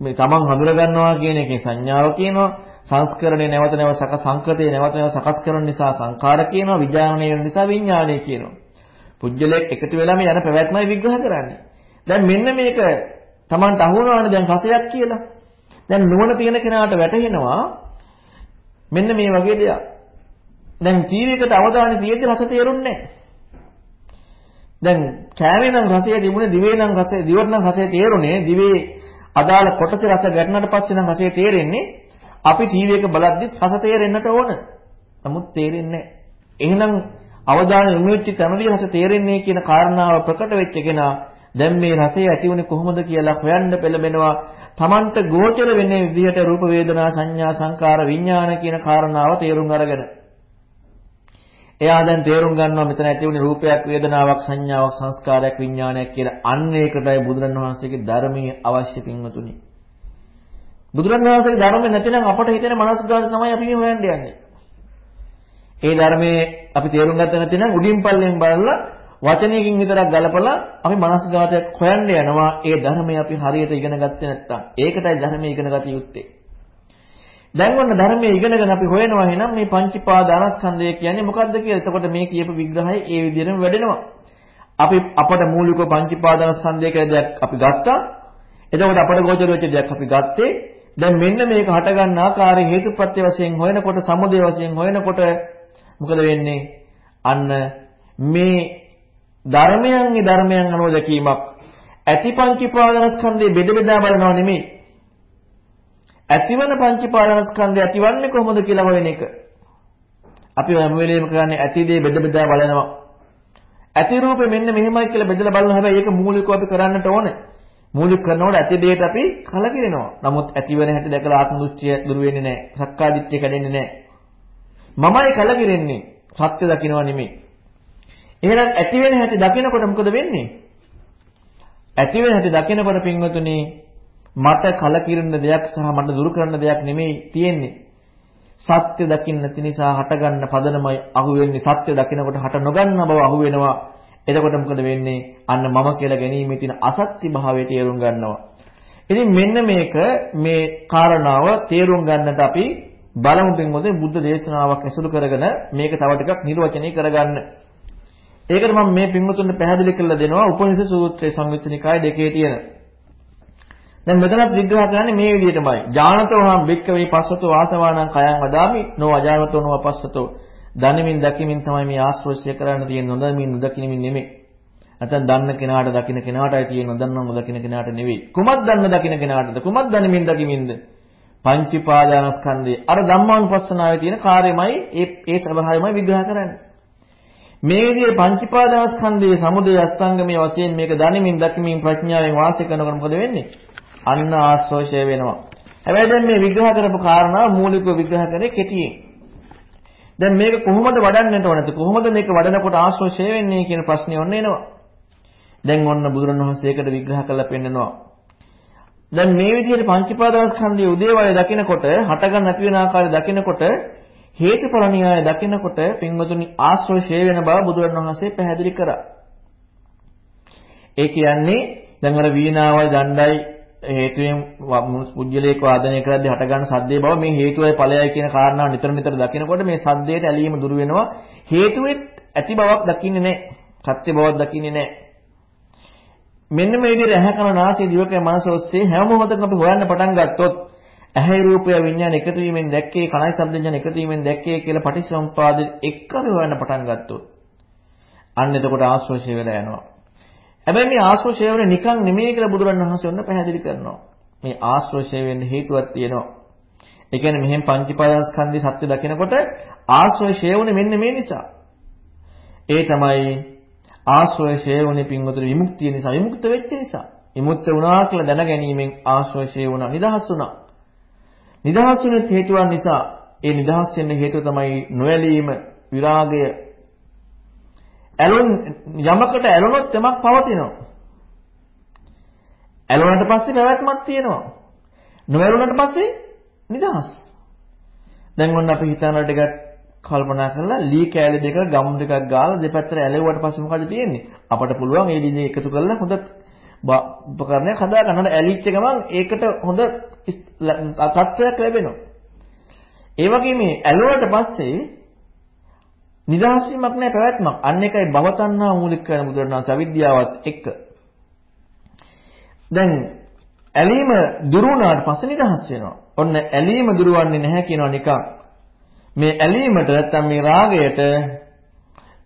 මේ තමන් හඳුර ගන්නවා කියන එකකින් සංඥාව කියනවා, සංස්කරණේ නැවත නැවත සක සංකතේ නැවත නැවත සකස් කරන නිසා සංකාර කියනවා, විඥානය වෙන නිසා විඥානය කියනවා. පුජ්‍යලයක් එකතු වෙලා මේ යන පැවැත්මයි විග්‍රහ කරන්නේ. දැන් මෙන්න මේක Tamanට අහුනවනේ දැන් රසයක් කියලා. දැන් නුවණ තියෙන කෙනාට වැටහෙනවා මෙන්න මේ වගේ දෙයක්. දැන් ටීවී එකට අවධානය තියෙද්දි රස තේරුන්නේ දැන් කෑමේ නම් රසය තිබුණේ දිවේ නම් රසය දිවට නම් රසය තේරුනේ දිවේ අදාළ කොටසේ රස ගැටනට පස්සේ නම් රසය තේරෙන්නේ අපි ටීවී එක බලද්දිත් රස තේරෙන්නට ඕන. නමුත් තේරෙන්නේ නැහැ. එහෙනම් අවධානය යොමු වෙච්ච තැනදී රස තේරෙන්නේ කියන කාරණාව ප්‍රකට වෙච්ච කෙනා දැන් මේ රසය ඇති වුණේ කොහොමද කියලා හොයන්න පෙළඹෙනවා. Tamanට ගෝචර වෙන්නේ විදිහට රූප වේදනා සංඥා සංකාර විඥාන කියන කාරණාව තේරුම් අරගෙන. එයා දැන් තේරුම් ගන්නවා මෙතන ඇති වුණේ රූපයක් වේදනාවක් සංඥාවක් සංස්කාරයක් විඥානයක් කියලා. අන්න ඒකටයි බුදුරණවහන්සේගේ ධර්මයේ අවශ්‍ය පින්වතුනි. බුදුරණවහන්සේගේ ධර්මය නැතිනම් අපට හිතෙන මනස්ගත තමයි අපි මේ හොයන්න යන්නේ. ඒ ධර්මයේ අපි තේරුම් ගත්ත නැතිනම් උඩින් පල්ලෙන් බලලා වචනයකින් විතරක් ගලපලා අපි මනස්ගතයක් හොයන්න යනවා. ඒ ධර්මය අපි හරියට ඉගෙන ගත්තේ නැත්නම්. ඒකටයි ධර්මය ඉගෙන ගත යුත්තේ. දැන් ඔන්න ධර්මයේ ඉගෙනගෙන අපි හොයනවා එහෙනම් මේ පංචීපාදානස්කන්ධය කියන්නේ මොකක්ද කියලා. එතකොට මේ කියපු විග්‍රහය ඒ විදිහටම වැඩෙනවා. අපි අපට මූලික පංචීපාදානස්කන්ධය කියලා දෙයක් අපි ගත්තා. එතකොට අපට ගෝචර වෙච්ච දෙයක් අපි ගත්තේ. දැන් මෙන්න මේක හට ගන්න ආකාරය හේතුප්‍රත්‍ය වශයෙන් හොයනකොට සමුදය වශයෙන් හොයනකොට මොකද වෙන්නේ? අන්න මේ ධර්මයන්ගේ ධර්මයන් අනුව දැකීමක් ඇති පංචීපාදනස්කන්ධය බෙද බෙදා බලනව නෙමෙයි. ඇතිවන පංචීපාදනස්කන්ධය ඇතිවන්නේ කොහොමද කියලා හොයන එක. අපි හැම වෙලේම කරන්නේ ඇති දේ බෙද බෙදා බලනවා. ඇති රූපෙ මෙන්න මෙහෙමයි කියලා බෙදලා බලනවා. හැබැයි ඒක මූලිකව අපි කරන්නට ඕනේ. මූලික කරනකොට ඇති දෙයට අපි කලකිරෙනවා. නමුත් ඇති වෙන හැටි දැකලා ආත්ම දෘෂ්ටිය දුර වෙන්නේ නැහැ. සක්කාය දිට්ඨිය කැඩෙන්නේ නැහැ. මමයි කලකිරෙන්නේ. සත්‍ය දකින්නවා නෙමෙයි. එහෙනම් ඇති වෙන හැටි දකිනකොට මොකද වෙන්නේ? ඇති වෙන හැටි දකිනකොට පින්වතුනි මට කලකිරෙන දෙයක් සහ මට දුරු කරන්න දෙයක් නෙමෙයි තියෙන්නේ. සත්‍ය දකින්න නැති නිසා හටගන්න පදනමයි අහුවෙන්නේ. සත්‍ය දකිනකොට හට නොගන්න බව අහුවෙනවා. එතකොට මොකද වෙන්නේ? අන්න මම කියලා ගැනීමේ තියෙන අසත්‍ය භාවය තේරුම් ගන්නවා. ඉතින් මෙන්න මේක මේ කාරණාව තේරුම් ගන්නට අපි බලමු පින්වතුනි බුද්ධ දේශනාවක් ඇසුරු කරගෙන මේක තව ටිකක් නිර්වචනය කරගන්න. ඒකට මම මේ පින්වතුන්ට පැහැදිලි කරලා දෙනවා උපනිෂද් සූත්‍රයේ සංයුත්ත නිකාය දෙකේ තියෙන. දැන් මෙතනත් විග්‍රහ කරන්නේ මේ විදිහටමයි. ඥානතෝ හම් බික්කවේ පස්සතෝ ආසවානං කයං වදාමි නෝ අජානතෝ නෝ අපස්සතෝ. දනිමින් දකිමින් තමයි මේ ආශ්‍රෝෂය කරන්න තියෙන නොදමින් නොදකිමින් නෙමෙයි. නැත්නම් දන්න කෙනාට දකින්න කෙනාටයි තියෙන නොදන්නව නොදකින්න කෙනාට නෙවෙයි. කුමක් දන්න දකින්න කෙනාටද? කුමක් දනිමින් දකිමින්ද? පංචීපාදානස්කන්ධය. අර ධම්මානුපස්සනාවේ තියෙන කාර්යමයි ඒ ඒ ස්වභාවයමයි විග්‍රහ කරන්නේ. මේ විදිහේ පංචීපාදාස්කන්ධයේ සමුදය අස්තංගමයේ වශයෙන් මේක දනිමින් දකිමින් ප්‍රඥාවෙන් වාසය කරනකොට මොකද වෙන්නේ? අන්න ආශ්‍රෝෂය වෙනවා. හැබැයි දැන් මේ විග්‍රහ කරපු කාරණාව මූලිකව විග්‍රහ කරේ කෙටියෙන්. දැන් මේක කොහොමද වඩන්නට ඕනද? කොහොමද මේක වඩනකොට ආශ්‍රෝෂය වෙන්නේ කියන ප්‍රශ්නේ ඔන්න එනවා. දැන් ඔන්න බුදුරණවහන්සේකට විග්‍රහ කරලා පෙන්නනවා. දැන් මේ විදිහට පංචපාදස්කන්ධයේ උදේවය දකිනකොට හටගන්න නැති වෙන ආකාරය දකිනකොට හේතුඵල න්‍යාය දකිනකොට පින්වතුනි ආශ්‍රය ෂේ වෙන බව බුදුරණවහන්සේ පැහැදිලි කරා. ඒ කියන්නේ දැන් අර වීණාවයි දණ්ඩයි හේතුයෙන් පුජ්‍යලේක වාදනය කරද්දී හටගන්න සද්දේ බව මේ හේතුවයි ඵලයයි කියන කාරණාව නිතර නිතර දකිනකොට මේ සද්දේට ඇලීම දුරු වෙනවා. හේතුවෙත් ඇති බවක් දකින්නේ නැහැ. සත්‍ය බවක් දකින්නේ නැහැ. මෙන්න මේ විදිහට ඇහැ කන නාසය දිවකය මනස ඔස්සේ හැම මොහොතකම අපි හොයන්න පටන් ගත්තොත් ඇහැ රූපය විඥාන එකතු වීමෙන් දැක්කේ කනයි ශබ්ද විඥාන එකතු වීමෙන් දැක්කේ කියලා පටිච්චසමුපාද එක්කම හොයන්න පටන් ගත්තොත් අන්න එතකොට ආශ්‍රෝෂය වෙලා යනවා. හැබැයි මේ ආශ්‍රෝෂය වෙන්නේ නිකන් නෙමෙයි කියලා බුදුරණවහන්සේ ඔන්න පැහැදිලි කරනවා. මේ ආශ්‍රෝෂය වෙන්න හේතුවක් තියෙනවා. ඒ කියන්නේ මෙහෙන් පංචපාදස්කන්ධي සත්‍ය දකිනකොට ආශ්‍රෝෂය වුනේ මෙන්න මේ නිසා. ඒ තමයි ආශ්‍රය ෂේ වුණේ පින්වතුනි විමුක්තිය නිසා විමුක්ත වෙච්ච නිසා. විමුක්ත වුණා කියලා දැන ගැනීමෙන් ආශ්‍රය ෂේ වුණා නිදහස් වුණා. නිදහස් වෙන හේතුවන් නිසා ඒ නිදහස් වෙන්න හේතුව තමයි නොඇලීම විරාගය. ඇලොන් යමකට ඇලොනොත් යමක් පවතිනවා. ඇලුනට පස්සේ පැවැත්මක් තියෙනවා. නොඇලුනට පස්සේ නිදහස්. දැන් ඔන්න අපි හිතන ටිකක් කල්පනා කරලා ලී කෑලි දෙක ගම් දෙකක් ගාලා දෙපැත්තට ඇලෙව්වට පස්සේ මොකද තියෙන්නේ? අපට පුළුවන් ඒ ලී එකතු කරලා හොඳ උපකරණයක් හදා ගන්න. ඇලිච්ච ගමන් ඒකට හොඳ තත්ත්වයක් ලැබෙනවා. ඒ වගේ මේ ඇලුවට පස්සේ නිදහස් වීමක් නැහැ පැවැත්මක්. අන්න එකයි භවතණ්හා මූලික කරන බුදුරණාහි අවිද්‍යාවත් එක්ක. දැන් ඇලීම දුරු වුණාට පස්සේ නිදහස් වෙනවා. ඔන්න ඇලීම දුරවන්නේ නැහැ කියනවා නිකන්. මේ ඇලීමට නැත්තම් මේ රාගයට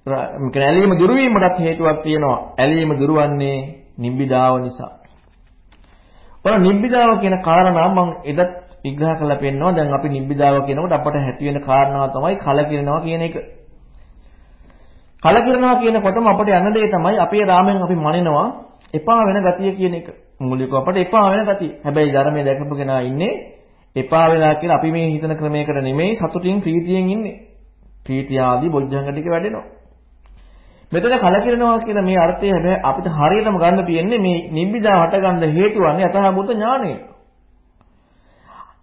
මේ ඇලීම දුරු වීමටත් හේතුවක් තියෙනවා. ඇලීම දුරවන්නේ නිබ්බිදාව නිසා. ඔය නිබ්බිදාව කියන කාරණා මම එදත් විග්‍රහ කරලා පෙන්නනවා. දැන් අපි නිබ්බිදාව කියනකොට අපට ඇති වෙන කාරණාව තමයි කලකිරෙනවා කියන එක. කලකිරෙනවා කියනකොටම අපට යන දේ තමයි අපේ රාමෙන් අපි මනිනවා එපා වෙන ගතිය කියන එක. මූලිකව අපට එපා වෙන ගතිය. හැබැයි ධර්මයේ දැකපු කෙනා ඉන්නේ එපා වෙලා කියලා අපි මේ හිතන ක්‍රමයකට නෙමෙයි සතුටින් ප්‍රීතියෙන් ඉන්නේ. ප්‍රීතිය ආදී බොජ්ජංග ටික වැඩෙනවා. මෙතන කලකිරෙනවා කියන මේ අර්ථය හැබැයි අපිට හරියටම ගන්න තියෙන්නේ මේ නිබ්බිදා හටගන්න හේතු වන්නේ යථාභූත ඥානය.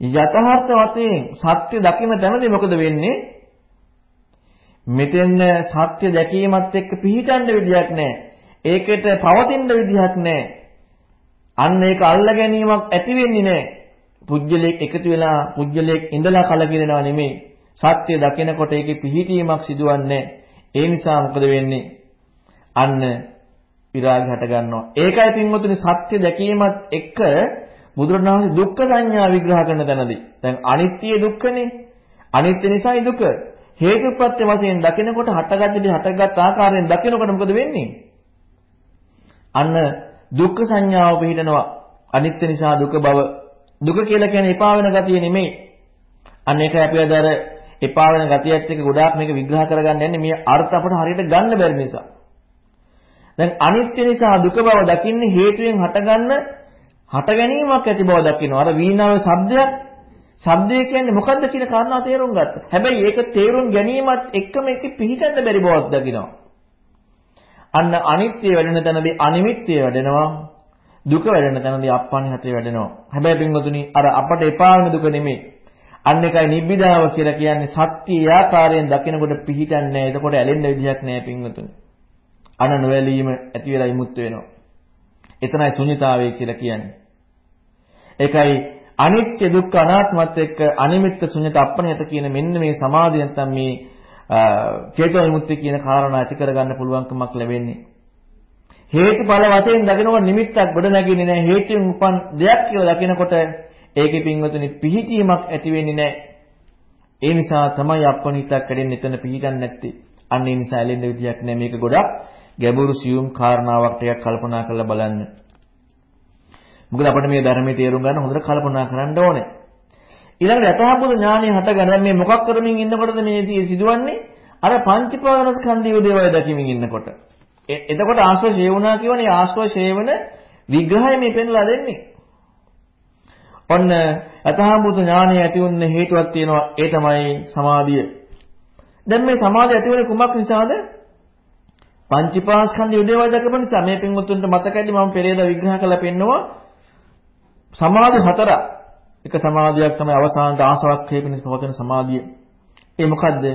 යථාර්ථ වශයෙන් සත්‍ය දකින්න තැනදී මොකද වෙන්නේ? මෙතෙන් සත්‍ය දැකීමත් එක්ක පිහිටන්න විදියක් නැහැ. ඒකට පවතින විදියක් නැහැ. අන්න ඒක අල්ල ගැනීමක් ඇති වෙන්නේ නැහැ. පුජ්‍යලයක් එකතු වෙලා පුජ්‍යලයක් ඉඳලා කලකිරෙනව නෙමෙයි. සත්‍ය දකිනකොට ඒකේ පිහිටීමක් සිදුවන්නේ ඒ නිසා මොකද වෙන්නේ? අන්න විරාගය හට ගන්නවා. ඒකයි පින්වතුනි සත්‍ය දැකීමත් එක්ක බුදුරණවහන්සේ දුක්ඛ සංඥා විග්‍රහ කරන තැනදී. දැන් අනිත්‍ය දුක්ඛනේ. අනිත්‍ය නිසායි දුක. හේතුප්‍රත්‍ය වශයෙන් දකිනකොට හටගත්තදී හටගත් ආකාරයෙන් දකිනකොට මොකද වෙන්නේ? අන්න දුක්ඛ සංඥාව පිළිදෙනවා. අනිත්‍ය නිසා දුක බව දුක කියලා කියන්නේ එපා වෙන ගතිය නෙමෙයි. අන්න ඒක අපි අද අර එපා වෙන ගතියත් එක්ක ගොඩාක් මේක විග්‍රහ කරගන්න යන්නේ මේ අර්ථ අපට හරියට ගන්න බැරි නිසා. දැන් අනිත්‍ය නිසා දුක බව දකින්නේ හේතුයෙන් හටගන්න හට ගැනීමක් ඇති බව දකිනවා. අර වීණාවේ ශබ්දයක් ශබ්දය කියන්නේ මොකද්ද කියන කාරණා තේරුම් ගත්තා. හැබැයි ඒක තේරුම් ගැනීමත් එක්කම ඒක පිළිගන්න බැරි බවක් දකිනවා. අන්න අනිත්‍ය වැඩෙන තැනදී අනිමිත්‍ය වැඩෙනවා. දුක වැඩෙන තැනදී අප්පන්හතේ වැඩෙනවා. හැබැයි පින්වතුනි අර අපට එපා වෙන දුක නෙමෙයි. අන්න එකයි නිබ්බිදාව කියලා කියන්නේ සත්‍ය ආකාරයෙන් දකිනකොට පිහිටන්නේ නැහැ. එතකොට ඇලෙන්න විදිහක් නැහැ පින්වතුනි. අන නොවැළීම ඇති වෙලා විමුක්ත වෙනවා. එතනයි ශුන්‍යතාවය කියලා කියන්නේ. ඒකයි අනිත්‍ය දුක්ඛ අනාත්මත් එක්ක අනිමිත්ත ශුන්‍යත අප්පනියත කියන මෙන්න මේ සමාධිය නැත්නම් මේ චේතෝ විමුක්තිය කියන කාරණා ඇති කරගන්න පුළුවන්කමක් ලැබෙන්නේ. හේතුඵල වශයෙන් දකිනකොට නිමිත්තක් ගොඩ නැගින්නේ නැහැ. හේතුන් උපන් දෙයක් කියලා දකිනකොට ඒකේ පින්වතුනි පිහිටීමක් ඇති වෙන්නේ නැහැ. ඒ නිසා තමයි අපනිතක් කැඩෙන්නේ එතන පිහිටන්නේ නැත්තේ. අන්න ඒ නිසා ඇලෙන්න විදියක් නැහැ. මේක ගොඩක් ගැඹුරු සියුම් කාරණාවක් ටිකක් කල්පනා කරලා බලන්න. මොකද අපිට මේ ධර්මයේ තේරුම් ගන්න හොඳට කල්පනා කරන්න ඕනේ. ඊළඟට යථාභූත ඥානය හටගන්න මේ මොකක් කරමින් ඉන්නකොටද මේ සිදුවන්නේ? අර පංචපාදනස්කන්ධය උදේවය දකිමින් ඉන්නකොට. එතකොට ආශ්‍රය ඡේ වුණා කියවනේ ආශ්‍රය ඡේවන විග්‍රහය මේ පෙන්ලා දෙන්නේ. ඔන්න යථාභූත ඥානය ඇති වුන්න හේතුවක් තියෙනවා ඒ තමයි සමාධිය. දැන් මේ සමාධිය ඇති වෙන්නේ කුමක් නිසාද? පංචීපාස්කන්ධය උදේවයි දකපු නිසා මේ පින්වතුන්ට මතකයිද මම පෙරේද විග්‍රහ කළා පෙන්නවා සමාධි හතරක්. එක සමාධියක් තමයි අවසානට ආසවක්ඛේපින පවතින සමාධිය. ඒ මොකද්ද?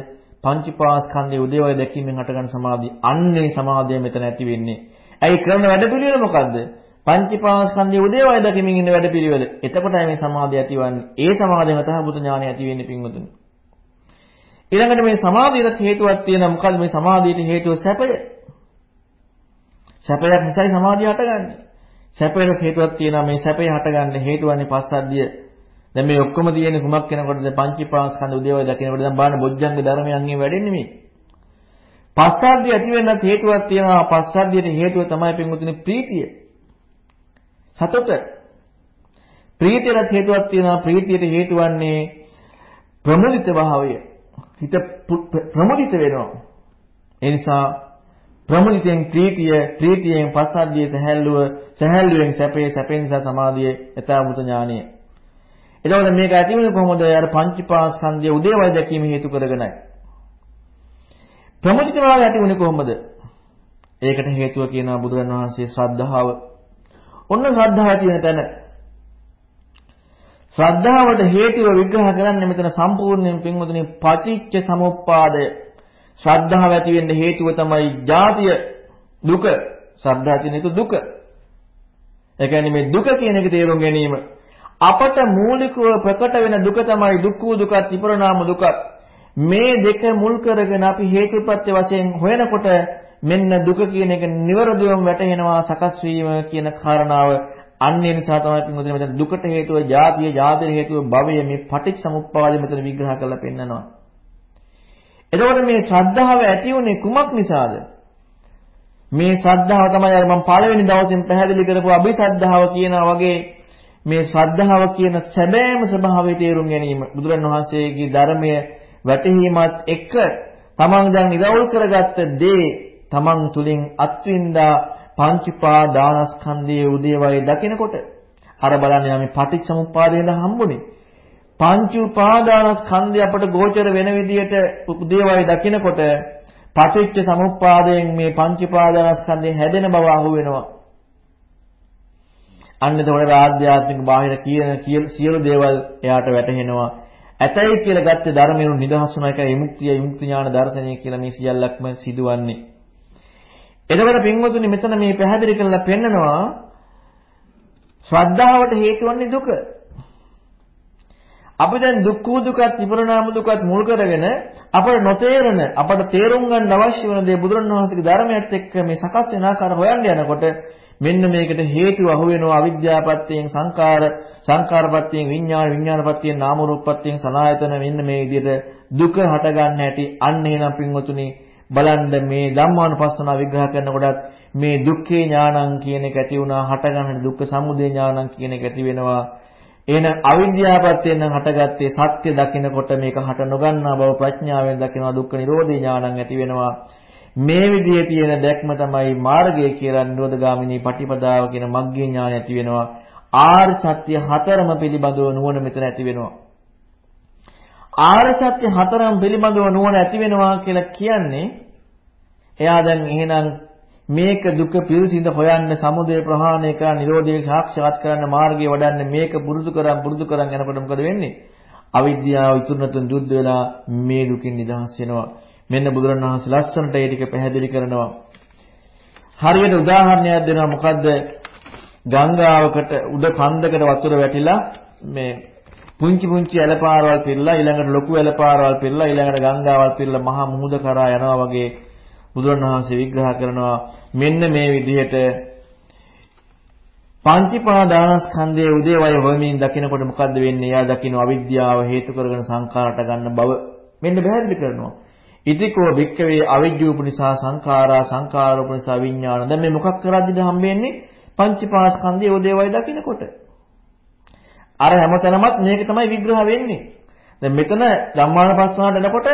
පංචපාස්කන්ධයේ උදේවය දැකීමෙන් හටගන්න සමාධිය. අන්නේ සමාධිය මෙතන ඇති වෙන්නේ. ඇයි කරන වැඩපිළිවෙල මොකද්ද? පංචපාස්කන්ධයේ උදේවය දැකීමෙන් ඉන්න වැඩපිළිවෙල. එතකොටයි මේ සමාධිය ඇතිවන්නේ. ඒ සමාධියම තමයි බුදු ඥානය ඇති වෙන්නේ පින්වතුනි. ඊළඟට මේ සමාධියට හේතුවක් තියෙනවා. මොකද්ද මේ සමාධියට හේතුව සැපය? සැපයක් නිසායි සමාධිය හටගන්නේ. සැපයට හේතුවක් තියෙනවා මේ සැපේ හටගන්න හේතුවන්නේ පස්සද්ධිය. දැන් මේ ඔක්කොම තියෙන්නේ කුමක් කෙනකොටද පංචීපාස්කන්ධ උදේවය දකිනකොට දැන් බලන්න බොජ්ජංග ධර්මයන්ගෙන් වැඩෙන්නේ මේ. පස්සද්ධිය ඇති වෙන්නත් හේතුවක් තියෙනවා. පස්සද්ධියට හේතුව තමයි පින්වතුනි ප්‍රීතිය. සතුට. ප්‍රීතියට හේතුවක් තියෙනවා. ප්‍රීතියට හේතු වන්නේ ප්‍රමුදිත භාවය. හිත ප්‍රමුදිත වෙනවා. ඒ නිසා ප්‍රමුදිතෙන් ප්‍රීතිය ප්‍රීතියෙන් පස්සද්ධිය සැහැල්ලුව සැහැල්ලුවෙන් සැපේ සැපෙන් නිසා සමාධිය යථාභූත ඥානය එතකොට මේක ඇති වෙන්නේ කොහොමද අර පංචපාස්කන්ධය උදේවය දැකීම හේතු කරගෙනයි ප්‍රමුදිත භාවය ඇති වෙන්නේ කොහොමද ඒකට හේතුව කියනවා බුදුරන් වහන්සේ ශ්‍රද්ධාව ඔන්න ශ්‍රද්ධාව තියෙන තැන ශ්‍රද්ධාවට හේතුව විග්‍රහ කරන්නේ මෙතන සම්පූර්ණයෙන් පින්වතුනි පටිච්ච සමුප්පාදය ශ්‍රද්ධාව ඇති වෙන්න හේතුව තමයි ජාතිය දුක. ශ්‍රද්ධා කියන එක දුක. ඒ කියන්නේ මේ දුක කියන එක තේරුම් ගැනීම අපට මූලිකව ප්‍රකට වෙන දුක තමයි දුක්ඛ දුකත් විපරණාම දුකත්. මේ දෙක මුල් කරගෙන අපි හේතුපත්‍ය වශයෙන් හොයනකොට මෙන්න දුක කියන එක නිවරදිවම වැටහෙනවා සකස් වීම කියන කාරණාව අන්නේ නිසා තමයි පින්වතුනි මෙතන දුකට හේතුව ජාතිය ජාතිය හේතුව භවය මේ පටිච්චසමුප්පාදය මෙතන විග්‍රහ කරලා පෙන්නනවා. එතකොට මේ ශ්‍රද්ධාව ඇති උනේ කුමක් නිසාද? මේ ශ්‍රද්ධාව තමයි අර මම පළවෙනි දවසෙන් පැහැදිලි කරපු අභිශ්‍රද්ධාව කියනා වගේ මේ ශ්‍රද්ධාව කියන සැබෑම ස්වභාවය තේරුම් ගැනීම බුදුරණවහන්සේගේ ධර්මය වැටහීමත් එක්ක තමන් දැන් නිරවුල් කරගත්ත දේ තමන් තුලින් අත්විඳා පංචපා දානස්කන්ධයේ උදේවයි දකිනකොට අර බලන්නේ මේ පටිච්චසමුප්පාදයෙන් හම්බුනේ පංච උපාදානස්කන්ධය අපට ගෝචර වෙන විදිහට උදේවයි දකිනකොට පටිච්ච සමුප්පාදයෙන් මේ පංච උපාදානස්කන්ධය හැදෙන බව අහු වෙනවා. අන්න එතකොට ආධ්‍යාත්මික බාහිර කියන සියලු දේවල් එයාට වැටහෙනවා. ඇතයි කියලා ගත්ත ධර්මයෙන් නිදහස් වුණා එකයි විමුක්තිය විමුක්ති ඥාන දර්ශනය කියලා මේ සියල්ලක්ම සිදුවන්නේ. එතකොට පින්වතුනි මෙතන මේ පැහැදිලි කරලා පෙන්නනවා ශ්‍රද්ධාවට හේතු වන්නේ දුක. අපි දැන් දුක්ඛ දුකත් විපරණාම දුකත් මුල් කරගෙන අපට නොතේරෙන අපට තේරුම් ගන්න අවශ්‍ය වෙන දේ බුදුරණවහන්සේගේ ධර්මයත් එක්ක මේ සකස් වෙන ආකාර හොයන්න යනකොට මෙන්න මේකට හේතුව අහු වෙනවා අවිද්‍යාපත්‍යයෙන් සංකාර සංකාරපත්‍යයෙන් විඥාන විඥානපත්‍යයෙන් නාම රූපපත්‍යයෙන් සලආයතන මෙන්න මේ විදිහට දුක හට ගන්න හැටි අන්න එනම් පින්වතුනි බලන්න මේ ධම්මානුපස්සනාව විග්‍රහ කරනකොටත් මේ දුක්ඛේ ඥානං කියන එක ඇති වුණා හට ගන්න දුක්ඛ සමුදය ඥානං කියන එක ඇති වෙනවා එහෙනම් අවිද්‍යාවපත්යෙන් නම් හටගත්තේ සත්‍ය දකිනකොට මේක හට නොගන්නා බව ප්‍රඥාවෙන් දකිනවා දුක්ඛ නිරෝධී ඥානං ඇති වෙනවා. මේ විදිහේ තියෙන දැක්ම තමයි මාර්ගය කියලා නිරෝධගාමිනී පටිපදාව කියන මග්ගේ ඥානය ඇති වෙනවා. ආර්ය සත්‍ය හතරම පිළිබඳව නුවණ මෙතන ඇති වෙනවා. ආර්ය සත්‍ය හතරම පිළිබඳව නුවණ ඇති වෙනවා කියලා කියන්නේ එයා දැන් එහෙනම් මේක දුක පිරිසිඳ හොයන්න සමුදය ප්‍රහාණය කරන්න නිරෝධය සාක්ෂාත් කරන්න මාර්ගය වඩන්න මේක පුරුදු කරන් පුරුදු කරන් යනකොට මොකද වෙන්නේ? අවිද්‍යාව ඉතුරුනතුන් දුද්ද වෙලා මේ දුකින් නිදහස් වෙනවා. මෙන්න බුදුරණවහන්සේ ලස්සනට ඒ ටික පැහැදිලි කරනවා. හරියට උදාහරණයක් දෙනවා. මොකද්ද? ගංගාවකට උඩ කන්දකට වතුර වැටිලා මේ පුංචි පුංචි ඇලපාරවල් පිරලා ඊළඟට ලොකු ඇලපාරවල් පිරලා ඊළඟට ගංගාවල් පිරලා මහා මුහුද කරා යනවා වගේ බුදුරණවහන්සේ විග්‍රහ කරනවා මෙන්න මේ විදිහට පංචීපාදානස්කන්ධයේ උදේවය හොයමින් දකිනකොට මොකද්ද වෙන්නේ? එයා දකින්න අවිද්‍යාව හේතු කරගෙන සංකාරට ගන්න බව මෙන්න පැහැදිලි කරනවා. ඉතිකෝ භික්කවේ අවිජ්ජූප නිසා සංඛාරා සංඛාරූප නිසා විඥාන. දැන් මේ මොකක් කරද්දිද හම්බෙන්නේ? පංචීපාස්කන්ධයේ උදේවය දකිනකොට. අර හැමතැනමත් මේක තමයි විග්‍රහ වෙන්නේ. දැන් මෙතන ධම්මානුපස්සනාවට එනකොට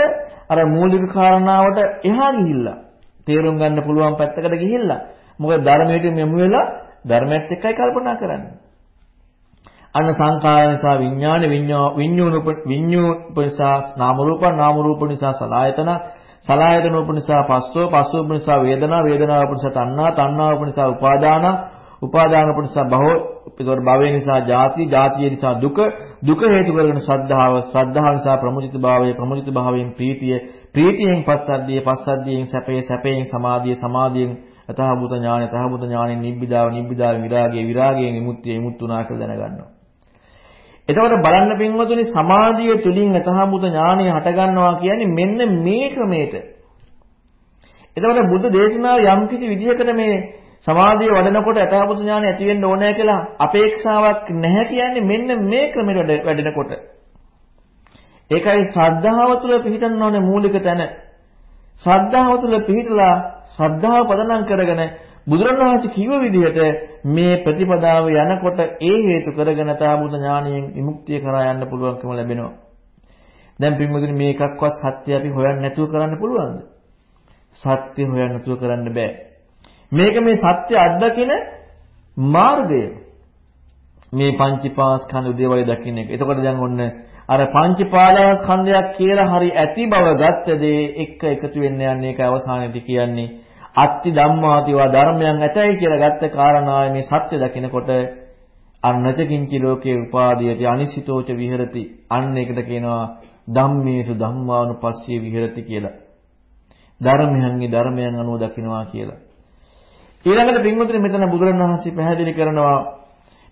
අර මූලික කාරණාවට එහා ගිහිල්ලා තේරුම් ගන්න පුළුවන් පැත්තකට ගිහිල්ලා මොකද ධර්මයට මෙමු වෙලා ධර්මයත් එක්කයි කල්පනා කරන්නේ. අන්න සංකාර නිසා විඥාන විඤ්ඤාණ විඤ්ඤූප නිසා නාම රූප නාම රූප නිසා සලආයතන සලආයතන රූප නිසා පස්සෝ පස්සෝ නිසා වේදනා වේදනා රූප නිසා තණ්හා තණ්හා රූප නිසා උපාදාන උපාදාන කොට නිසා භව ඒතකොට භවය නිසා ජාති, ජාතිය නිසා දුක, දුක හේතු කරගෙන ශ්‍රද්ධාව, ශ්‍රද්ධාව නිසා ප්‍රමුදිත භාවය, ප්‍රමුදිත භාවයෙන් ප්‍රීතිය, ප්‍රීතියෙන් පස්සද්ධිය, පස්සද්ධියෙන් සැපේ, සැපයෙන් සමාධිය, සමාධියෙන් යථාභූත ඥානය, යථාභූත ඥානෙන් නිබ්බිදාව, නිබ්බිදාව විරාගය, විරාගයෙන් විමුක්තිය, විමුක්තුනා කියලා දැනගන්නවා. එතකොට බලන්න පින්වතුනි සමාධිය තුලින් යථාභූත ඥානය හටගන්නවා කියන්නේ මෙන්න මේ ක්‍රමයට. එතකොට බුද්ධ දේශනාව යම්කිසි විදිහකට මේ සමාධිය වඩනකොට යථාභූත ඥානය ඇති වෙන්න ඕනෑ කියලා අපේක්ෂාවක් නැහැ කියන්නේ මෙන්න මේ ක්‍රමයට වැඩෙනකොට. ඒකයි ශ්‍රද්ධාව තුළ පිහිටන්න ඕනේ මූලික තැන. ශ්‍රද්ධාව තුළ පිහිටලා ශ්‍රද්ධාව පදනම් කරගෙන බුදුරණවහන්සේ කිව්ව විදිහට මේ ප්‍රතිපදාව යනකොට ඒ හේතු කරගෙන තාබුද ඥානයෙන් විමුක්තිය කරා යන්න පුළුවන්කම ලැබෙනවා. දැන් පින්වතුනි මේකක්වත් සත්‍ය අපි හොයන්න නැතුව කරන්න පුළුවන්ද? සත්‍ය හොයන්න නැතුව කරන්න බෑ. මේක මේ සත්‍ය අත්දකින මාර්ගය. මේ පංචීපාස්කන්ධ උදේවයි දකින්න එක. එතකොට දැන් ඔන්න අර පංචපාදාස්කන්ධයක් කියලා හරි ඇති බව ගත්ත දේ එක්ක එකතු වෙන්න යන්නේ ඒක අවසානයේදී කියන්නේ අත්ති ධම්මාතිවා ධර්මයන් ඇතයි කියලා ගත්ත කාරණාවේ මේ සත්‍ය දකිනකොට අන්නචකින්චි ලෝකේ උපාදීයති අනිසිතෝච විහෙරති අන්න ඒකට කියනවා ධම්මේසු ධම්මානුපස්සී විහෙරති කියලා ධර්මයන්ගේ ධර්මයන් අනුව දකින්නවා කියලා ඊළඟට පින්වතුනි මෙතන බුදුරණවහන්සේ පැහැදිලි කරනවා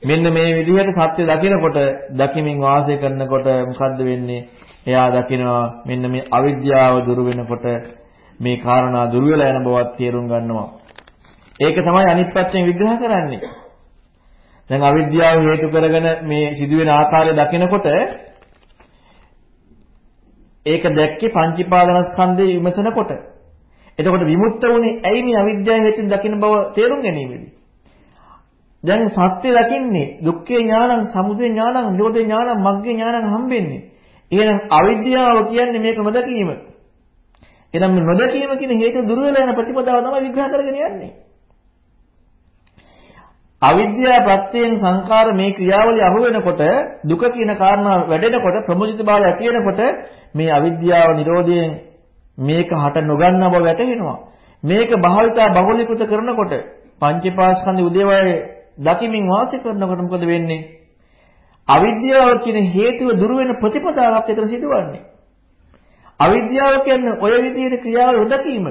මෙන්න මේ විදිහට සත්‍ය දකිනකොට දකිමින් වාසය කරනකොට මොකද්ද වෙන්නේ? එයා දකිනවා මෙන්න මේ අවිද්‍යාව දුරු වෙනකොට මේ කාරණා දුරු වෙලා යන බවත් තේරුම් ගන්නවා. ඒක තමයි අනිත් පැත්තෙන් විග්‍රහ කරන්නේ. දැන් අවිද්‍යාව හේතු කරගෙන මේ සිදුවෙන ආකාරය දකිනකොට ඒක දැක්කේ පංචීපාදනස්කන්ධය විමසනකොට. එතකොට විමුක්ත වුණේ ඇයි මේ අවිද්‍යාව හේතුන් දකින බව තේරුම් ගැනීමෙදී. දැන් සත්‍ය දකින්නේ දුක්ඛේ ඥානං, සමුදය ඥානං, නිරෝධේ ඥානං, මග්ගේ ඥානං හම්බෙන්නේ. එහෙනම් අවිද්‍යාව කියන්නේ මේක නොදකීම. එහෙනම් මේ නොදකීම කියන හේතු දුර වෙලා යන ප්‍රතිපදාව තමයි විග්‍රහ කරගෙන යන්නේ. අවිද්‍යාව ප්‍රත්‍යයෙන් සංකාර මේ ක්‍රියාවලිය අහු වෙනකොට දුක කියන කාරණා වැඩෙනකොට ප්‍රමුජිත භාවය ඇති වෙනකොට මේ අවිද්‍යාව නිරෝධයෙන් මේක හට නොගන්නා බව වැටහෙනවා. මේක භාවිතා බහුලීකృత කරනකොට පංචපාස්කන්ධ උදේවයේ දකිමින් වාසය කරනකොට මොකද වෙන්නේ? අවිද්‍යාව කියන හේතුව දුරු වෙන ප්‍රතිපදාවක් විතර සිදුවන්නේ. අවිද්‍යාව කියන්නේ ඔය විදිහේ ක්‍රියාවල් නොදකීම.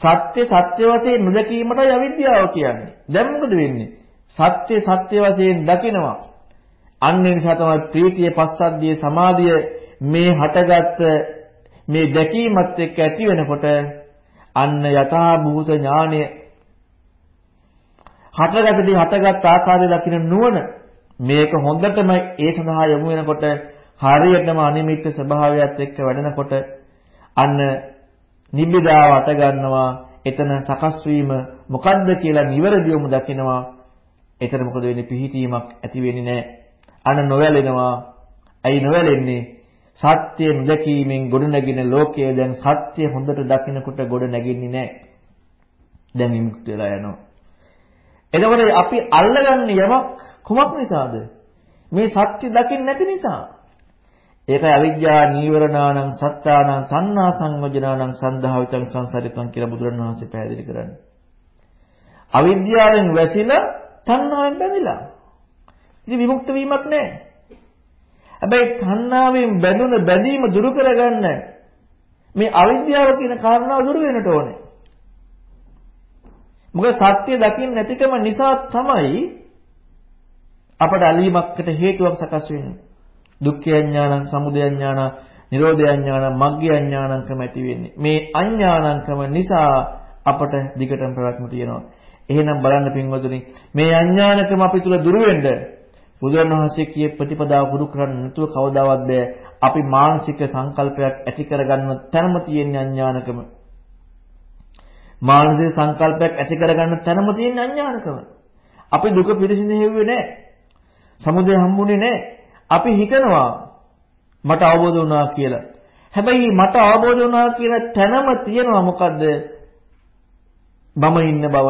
සත්‍ය සත්‍ය වශයෙන් නොදකීමටයි අවිද්‍යාව කියන්නේ. දැන් මොකද වෙන්නේ? සත්‍ය සත්‍ය වශයෙන් දකිනවා. අන්න ඒ නිසා තමයි ප්‍රීතිය, පස්සද්ධිය, සමාධිය මේ හටගත්ත මේ දැකීමත් එක්ක ඇති වෙනකොට අන්න යථා භූත ඥානය හටගත්තදී හටගත් ආකාරය දකින්න නුවණ මේක හොඳටම ඒ සඳහා යොමු වෙනකොට හරියටම අනිමිත්ත ස්වභාවයත් එක්ක වැඩෙනකොට අන්න නිබ්බිදාව අට ගන්නවා එතන සකස් වීම මොකද්ද කියලා නිවැරදිවම දකිනවා. එතන මොකද වෙන්නේ? පිහිටීමක් ඇති වෙන්නේ නැහැ. අන්න නොවැළෙනවා. ඇයි නොවැළෙන්නේ? සත්‍ය නොදකීමෙන් ගොඩ නැගින ලෝකයේ දැන් සත්‍ය හොඳට දකිනකොට ගොඩ නැගින්නේ නැහැ දැන් විමුක්ත වෙලා යනවා එතකොට අපි අල්ලගන්න යමක් කුමක් නිසාද? මේ සත්‍ය දකින්න නැති නිසා. ඒකයි අවිජ්ජා නීවරණානං සත්තානං තණ්හා සංයෝජනානං සන්දහවිතං සංසාරිතං කියලා බුදුරණවහන්සේ පැහැදිලි කරන්නේ. අවිද්‍යාවෙන් වැසිලා තණ්හාවෙන් බැඳිලා. ඉතින් විමුක්ත වීමක් නැහැ. හැබැයි තණ්හාවෙන් බැඳුන බැඳීම දුරු කරගන්න මේ අවිද්‍යාව කියන කාරණාව දුරු වෙන්නට ඕනේ. මොකද සත්‍ය දකින්න නැතිකම නිසා තමයි අපට අලීමක්කට හේතුවක් සකස් වෙන්නේ. දුක්ඛ අඥානං, සමුදය අඥානං, නිරෝධය අඥානං, මග්ගය අඥානංකම ඇති වෙන්නේ. මේ අඥානංකම නිසා අපට දිගටම ප්‍රවැත්ම තියෙනවා. එහෙනම් බලන්න පින්වතුනි මේ අඥානකම අපි තුල දුර වෙන්න බුදුරණවහන්සේ කියේ ප්‍රතිපදාව පුරු කරන්න නැතුව කවදාවත් බෑ. අපි මානසික සංකල්පයක් ඇති කරගන්න තැනම තියෙන අඥානකම. මානසික සංකල්පයක් ඇති කරගන්න තැනම තියෙන අඥානකම. අපි දුක පිළිසිඳ හෙව්වේ නැහැ. සමුදය හම්බුනේ නැහැ. අපි හිතනවා මට අවබෝධ වුණා කියලා. හැබැයි මට අවබෝධ වුණා කියන තැනම තියෙනවා මොකද්ද? මම ඉන්න බව.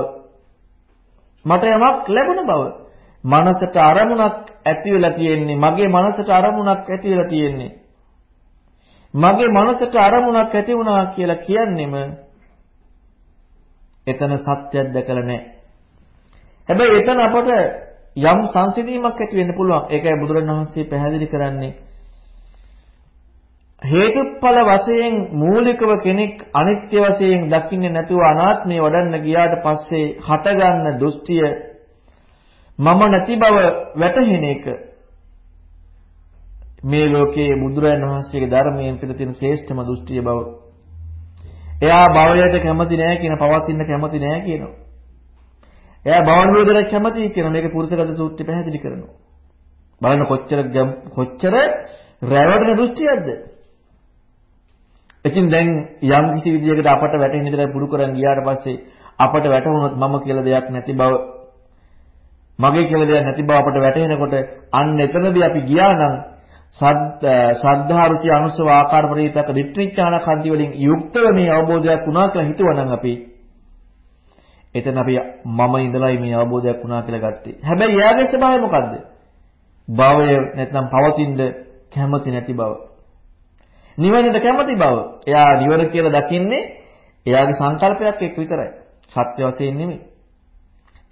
මට යමක් ලැබුණ බව. මනසට අරමුණක් ඇති වෙලා තියෙන්නේ. මගේ මනසට අරමුණක් ඇති වෙලා තියෙන්නේ. මගේ මනසට අරමුණක් ඇති වුණා කියලා කියන්නෙම එතන සත්‍යයක් දැකලා නැහැ. හැබැයි එතන අපට යම් සංසිඳීමක් ඇති වෙන්න පුළුවන්. ඒකයි බුදුරණවහන්සේ පැහැදිලි කරන්නේ. හේතුඵල වශයෙන් මූලිකව කෙනෙක් අනිත්‍ය වශයෙන් දකින්නේ නැතුව අනාත්මය වඩන්න ගියාට පස්සේ හටගන්න දෘෂ්ටිය මම නැති බව වැටහෙන එක මේ ලෝකයේ බුදුරජාණන් වහන්සේගේ ධර්මයෙන් පිට තියෙන ශ්‍රේෂ්ඨම දෘෂ්ටිය බව. එයා භවයට කැමති නෑ කියන පවතින්න කැමති නෑ කියනවා. එයා භවනියෝදයට කැමති කියන මේක පුරුෂගත සූත්‍රය පැහැදිලි කරනවා. බලන්න කොච්චර කොච්චර රැවටෙන දෘෂ්ටියක්ද? ඉතින් දැන් යම් කිසි විදියකට අපට වැටෙන විදිහට පුරු කරන් ගියාට පස්සේ අපට වැටහුනොත් මම කියලා දෙයක් නැති බව මගේ කියලා දෙයක් නැති බව අපට වැටහෙනකොට අන්න එතනදී අපි ගියා නම් ශ්‍රද්ධා රුචි අනුසව ආකාර පරිවිතක දිට්ඨිඥාන කන්ති වලින් යුක්තව මේ අවබෝධයක් වුණා කියලා හිතුවනම් අපි එතන අපි මම ඉඳලායි මේ අවබෝධයක් වුණා කියලා ගත්තේ. හැබැයි එයාගේ ස්වභාවය මොකද්ද? භවය නැත්නම් පවතින කැමති නැති බව. නිවනට කැමති බව. එයා නිවන කියලා දකින්නේ එයාගේ සංකල්පයක් එක්ක විතරයි. සත්‍ය වශයෙන් නෙමෙයි.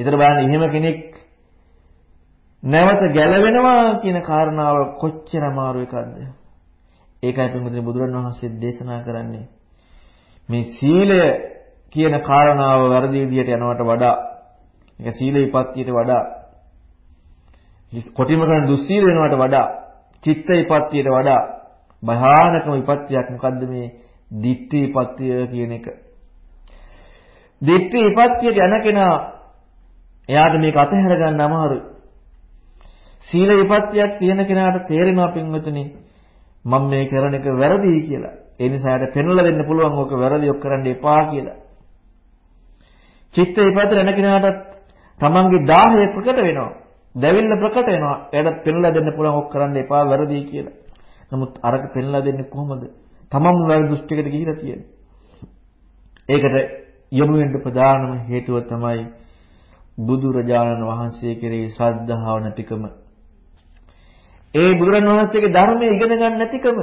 ඒතර බලන්න එහෙම කෙනෙක් නැවත ගැලවෙනවා කියන කාරණාව කොච්චර අමාරු එකක්ද? ඒකයි පින්වතුනි බුදුරණවහන්සේ දේශනා කරන්නේ. මේ සීලය කියන කාරණාව වැරදි විදිහට යනවට වඩා ඒක සීල විපත්තියට වඩා කොටිම කරන දුස්සීල වෙනවට වඩා චිත්ත විපත්තියට වඩා භයානකම විපත්තියක් මොකද්ද මේ දිට්ඨි විපත්තිය කියන එක. දිට්ඨි විපත්තියට යන කෙනා එයාට මේක අතහැර ගන්න අමාරුයි. සීල විපත්තියක් තියෙන කෙනාට තේරෙනවා පින්වතුනි මම මේ කරන එක වැරදි කියලා. ඒ නිසා යාට පෙන්වලා දෙන්න පුළුවන් ඕක වැරදි ඔක් කරන්න එපා කියලා. චිත්ත විපතර යන කෙනාට තමන්ගේ දාහය ප්‍රකට වෙනවා. දැවිල්ල ප්‍රකට වෙනවා. එයාට පෙන්වලා දෙන්න පුළුවන් ඔක් කරන්න එපා වැරදි කියලා. නමුත් අරක පෙන්ලා දෙන්නේ කොහොමද? තමන්ම වැරදි දෘෂ්ටියකට ගිහිලා තියෙන්නේ. ඒකට යොමු වෙන්න ප්‍රධානම හේතුව තමයි බුදුරජාණන් වහන්සේ කෙරෙහි ශ්‍රද්ධාව නැතිකම. ඒ බුදුරන් වහන්සේගේ ධර්මය ඉගෙන ගන්න නැතිකම.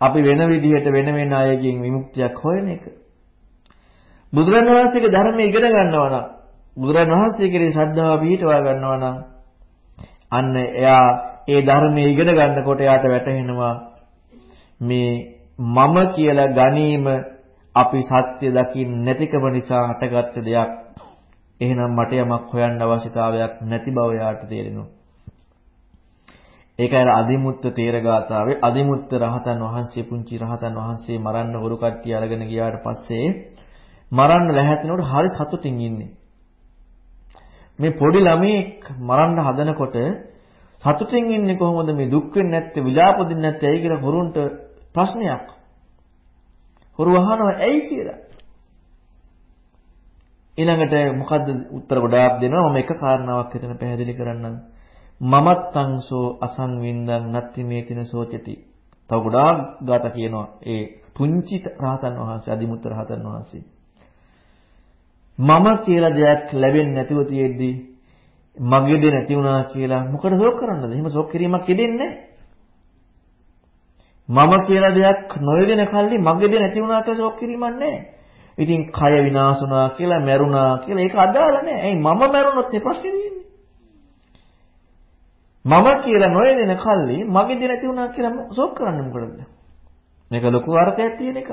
අපි වෙන විදිහට වෙන වෙන අයගෙන් විමුක්තියක් හොයන එක. බුදුරන් වහන්සේගේ ධර්මය ඉගෙන ගන්නවා නම් බුදුරන් වහන්සේ කෙරෙහි ශ්‍රද්ධාව පිහිටවා ගන්නවා නම් අන්න එයා ඒ ධර්මයේ ඉගෙන ගන්නකොට එයාට වැටහෙනවා මේ මම කියලා ගැනීම අපි සත්‍ය දකින්න නැතිකම නිසා හටගත්ත දෙයක්. එහෙනම් මට යමක් හොයන්න අවශ්‍යතාවයක් නැති බව එයාට තේරෙනවා. ඒකයි අදිමුත්ත තේරගාතාවේ අදිමුත්ත රහතන් වහන්සේ පුංචි රහතන් වහන්සේ මරන්න හොරු කට්ටිය අරගෙන ගියාට පස්සේ මරන්න ලැහැතිනකොට හරි සතුටින් ඉන්නේ. මේ පොඩි ළමයෙක් මරන්න හදනකොට සතුටින් ඉන්නේ කොහොමද මේ දුක් වෙන්නේ නැත්තේ විලාප දෙන්නේ නැත්තේ ඇයි කියලා හොරුන්ට ප්‍රශ්නයක්. හොරු අහනවා ඇයි කියලා. ඊළඟට මොකද්ද උත්තර ගොඩාක් දෙනවා මම එක කාරණාවක් හිතන පැහැදිලි කරන්නම්. මමත්තංසෝ අසංවින්දං නත්ති මේතින සෝචති. තව ගොඩාක් ગાත කියනවා ඒ පුංචි රහතන් වහන්සේ අදිමුත්ත රහතන් වහන්සේ. මම කියලා දෙයක් ලැබෙන්නේ නැතුව තියෙද්දි මගේ දෙ නැති වුණා කියලා මොකද ශෝක කරන්නද? එහෙම ශෝක කිරීමක් යෙදෙන්නේ මම කියලා දෙයක් නොයෙදෙන කල්ලි මගේ දෙ නැති වුණා කියලා ශෝක කිරීමක් නැහැ. ඉතින් කය විනාශ වුණා කියලා මැරුණා කියලා ඒක අදාළ නැහැ. ඇයි මම මැරුණොත් මේ ප්‍රශ්නේ තියෙන්නේ? මම කියලා නොයෙදෙන කල්ලි මගේ දෙ නැති වුණා කියලා ශෝක කරන්න මොකටද? මේක ලොකු අර්ථයක් තියෙන එක.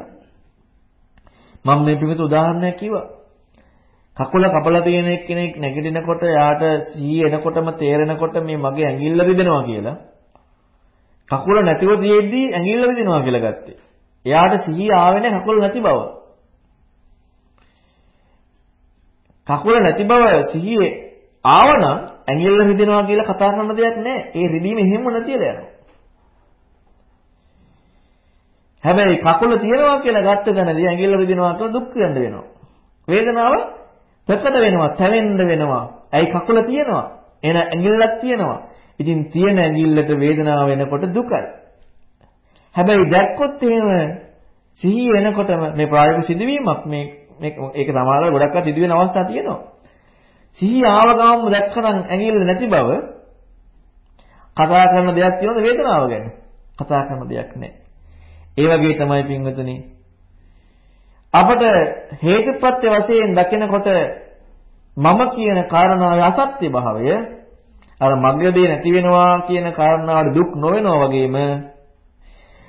මම මේ පිටු උදාහරණයක් කිව්වා. කකුල කපලා තියෙන කෙනෙක් නැගිටිනකොට යාට සී එනකොටම තේරෙනකොට මේ මගේ ඇඟිල්ල රිදෙනවා කියලා. කකුල නැතිව තියෙද්දි ඇඟිල්ල රිදෙනවා කියලා ගත්තේ. එයාට සිහිය ආවේ නැහැ කකුල නැති බව. කකුල නැති බව සිහියේ ආවනම් ඇඟිල්ල රිදෙනවා කියලා කතා කරන දෙයක් නැහැ. ඒ රිදීම එහෙම නැතිලා යනවා. හැබැයි කකුල තියනවා කියලා ගත්ත දැනදී ඇඟිල්ල රිදෙනවා කියලා දුක් වෙන්න වෙනවා. වේදනාව ප්‍රකට වෙනවා, තැවෙන්න වෙනවා. ඇයි කකුල තියෙනවා? එන ඇඟිල්ලක් තියෙනවා. ඉතින් තියෙන ඇඟිල්ලට වේදනාව වෙනකොට දුකයි. හැබැයි දැක්කොත් එහෙම සිහිය එනකොටම මේ ප්‍රායෝගික සිදුවීමක් මේ ඒක සමහරවල් ගොඩක් අය සිදුවෙන අවස්ථා තියෙනවා. සිහිය ආව ගමන්ම දැක්කනම් ඇඟිල්ල නැති බව කතා කරන දෙයක් තියෙනවද වේදනාව ගැන? කතා කරන දෙයක් නැහැ. ඒ වගේ තමයි පින්වතුනි අපට හේතුප්‍රත්‍ය වශයෙන් දකිනකොට මම කියන කාරණාවේ අසත්‍ය භාවය අර මගේ දේ නැති වෙනවා කියන කාරණාවට දුක් නොවෙනවා වගේම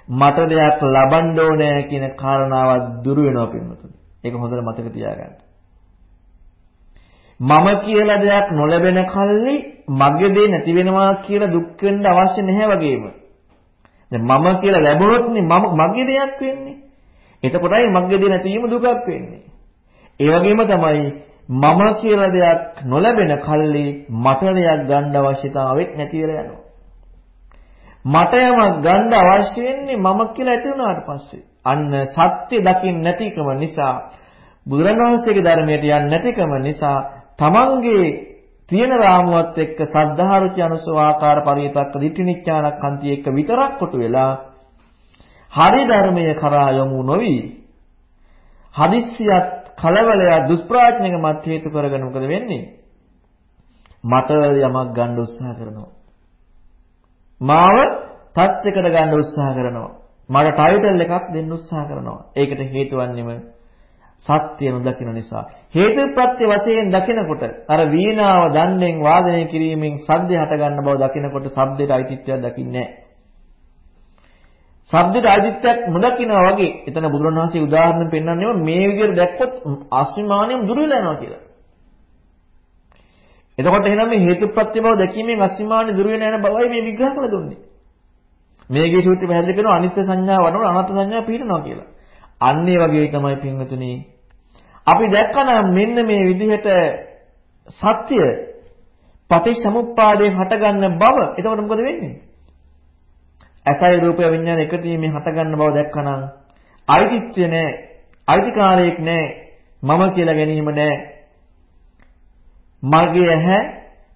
මට දෙයක් ලබන්න ඕනේ කියන කාරණාවත් දුරු වෙනවා පින්වතුනි. ඒක හොඳට මතක තියාගන්න. මම කියලා දෙයක් නොලැබෙන කල්ලි මගේ දේ නැති වෙනවා කියලා දුක් වෙන්න අවශ්‍ය නැහැ වගේම. දැන් මම කියලා ලැබුණොත් මම මගේ දෙයක් වෙන්නේ. එතකොටයි මගේ දේ නැතිවීම දුකක් වෙන්නේ. ඒ වගේම තමයි මම කියලා දෙයක් නොලැබෙන කල්ලි මට දෙයක් ගන්න අවශ්‍යතාවෙත් නැති වෙලා යනවා. මට යමක් ගන්න අවශ්‍ය වෙන්නේ මම කියලා ඇති වුණාට පස්සේ. අන්න සත්‍ය දකින්න නැතිකම නිසා බුදුරණවහන්සේගේ ධර්මයට යන්නේ නැතිකම නිසා තමන්ගේ තියෙන රාමුවත් එක්ක සද්ධාරුචි අනුසව ආකාර පරිවිතක්ක දිටිනිච්ඡානක් හන්ති එක්ක විතරක් කොටු වෙලා හරි ධර්මයේ කරා යොමු නොවි. හදිස්සියත් කලබලයක් දුෂ්ප්‍රඥක මත හේතු කරගෙන මොකද වෙන්නේ? මට යමක් ගන්න උත්සාහ කරනවා. මාව තත්යකට ගන්න උත්සාහ කරනවා. මට ටයිටල් එකක් දෙන්න උත්සාහ කරනවා. ඒකට හේතු වන්නේම සත්‍ය නොදකින නිසා හේතුප්‍රත්‍ය වශයෙන් දකිනකොට අර වීණාව දණ්ඩෙන් වාදනය කිරීමෙන් සද්ද හට ගන්න බව දකිනකොට ශබ්දයට අයිතිත්වයක් දකින්නේ නැහැ. ශබ්දයට අයිතිත්වයක් නොදකිනවා වගේ එතන බුදුරණවහන්සේ උදාහරණ පෙන්වන්නේ මේ විදිහට දැක්කොත් අස්මිමානියම් දුර වෙලා යනවා කියලා. එතකොට එහෙනම් මේ හේතුප්‍රත්‍ය බව දැකීමෙන් අස්මිමානිය දුර වෙන යන බවයි මේ විග්‍රහ කළ දුන්නේ. මේකේ සූත්‍රය පැහැදිලි කරනවා අනිත්‍ය සංඥාව වඩන අනාත්ම සංඥාව පිළිනවා කියලා. අන්න ඒ වගේ තමයි පින්වතුනි අපි දැක්කනම් මෙන්න මේ විදිහට සත්‍ය පටිච්චසමුප්පාදයෙන් හටගන්න බව එතකොට මොකද වෙන්නේ? ඇසයි රූපය විඥාන එකට මේ හටගන්න බව දැක්කනම් අයිතිත්‍ය නැහැ, අයිතිකාරයෙක් නැහැ, මම කියලා ගැනීම නැහැ. මගේ ඇහැ,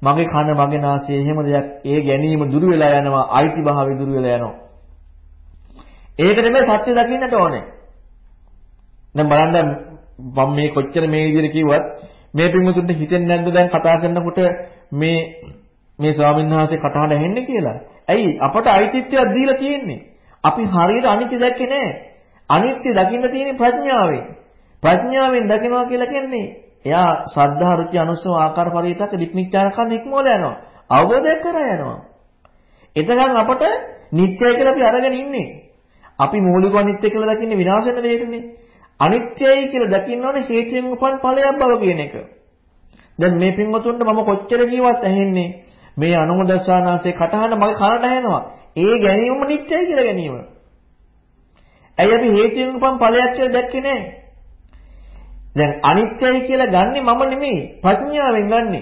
මගේ කන, මගේ නාසය එහෙම දෙයක් ඒ ගැනීම දුරු වෙලා යනවා, අයිති භාවය දුරු වෙලා යනවා. ඒකට මේ සත්‍ය දකින්නට ඕනේ. දැන් බලන්න මම මේ කොච්චර මේ විදිහට කිව්වත් මේ පින්වතුන්ට හිතෙන්නේ නැද්ද දැන් කතා කරනකොට මේ මේ ස්වාමීන් වහන්සේ කතාවට ඇහෙන්නේ කියලා. ඇයි අපට අයිතිත්වයක් දීලා තියෙන්නේ? අපි හරියට අනිත්‍ය දැක්කේ නැහැ. අනිත්‍ය දකින්න තියෙන්නේ ප්‍රඥාවෙන්. ප්‍රඥාවෙන් දකිනවා කියලා කියන්නේ එයා ශ්‍රද්ධා රුචි අනුසව ආකාර පරිවිතක දික්නිච්ඡානකන් ඉක්මවල යනවා. අවබෝධයක් කරා යනවා. එතකන් අපට නිත්‍යයි කියලා අපි අරගෙන ඉන්නේ. අපි මූලික අනිත්‍ය කියලා දකින්නේ විනාශ වෙන දෙයකනේ. අනිත්‍යයි කියලා දකින්න ඕනේ හේතුයෙන් උපන් ඵලයක් බව කියන එක. දැන් මේ පින්වතුන්ට මම කොච්චර කිව්වත් ඇහෙන්නේ මේ අනුමදස්සානාසේ කටහඬ මගේ කනට ඇහෙනවා. ඒ ගැනීමම නිත්‍යයි කියලා ගැනීම. ඇයි අපි හේතුයෙන් උපන් ඵලයක් කියලා දැක්කේ නැහැ? දැන් අනිත්‍යයි කියලා ගන්නෙ මම නෙමෙයි ප්‍රඥාවෙන් ගන්නෙ.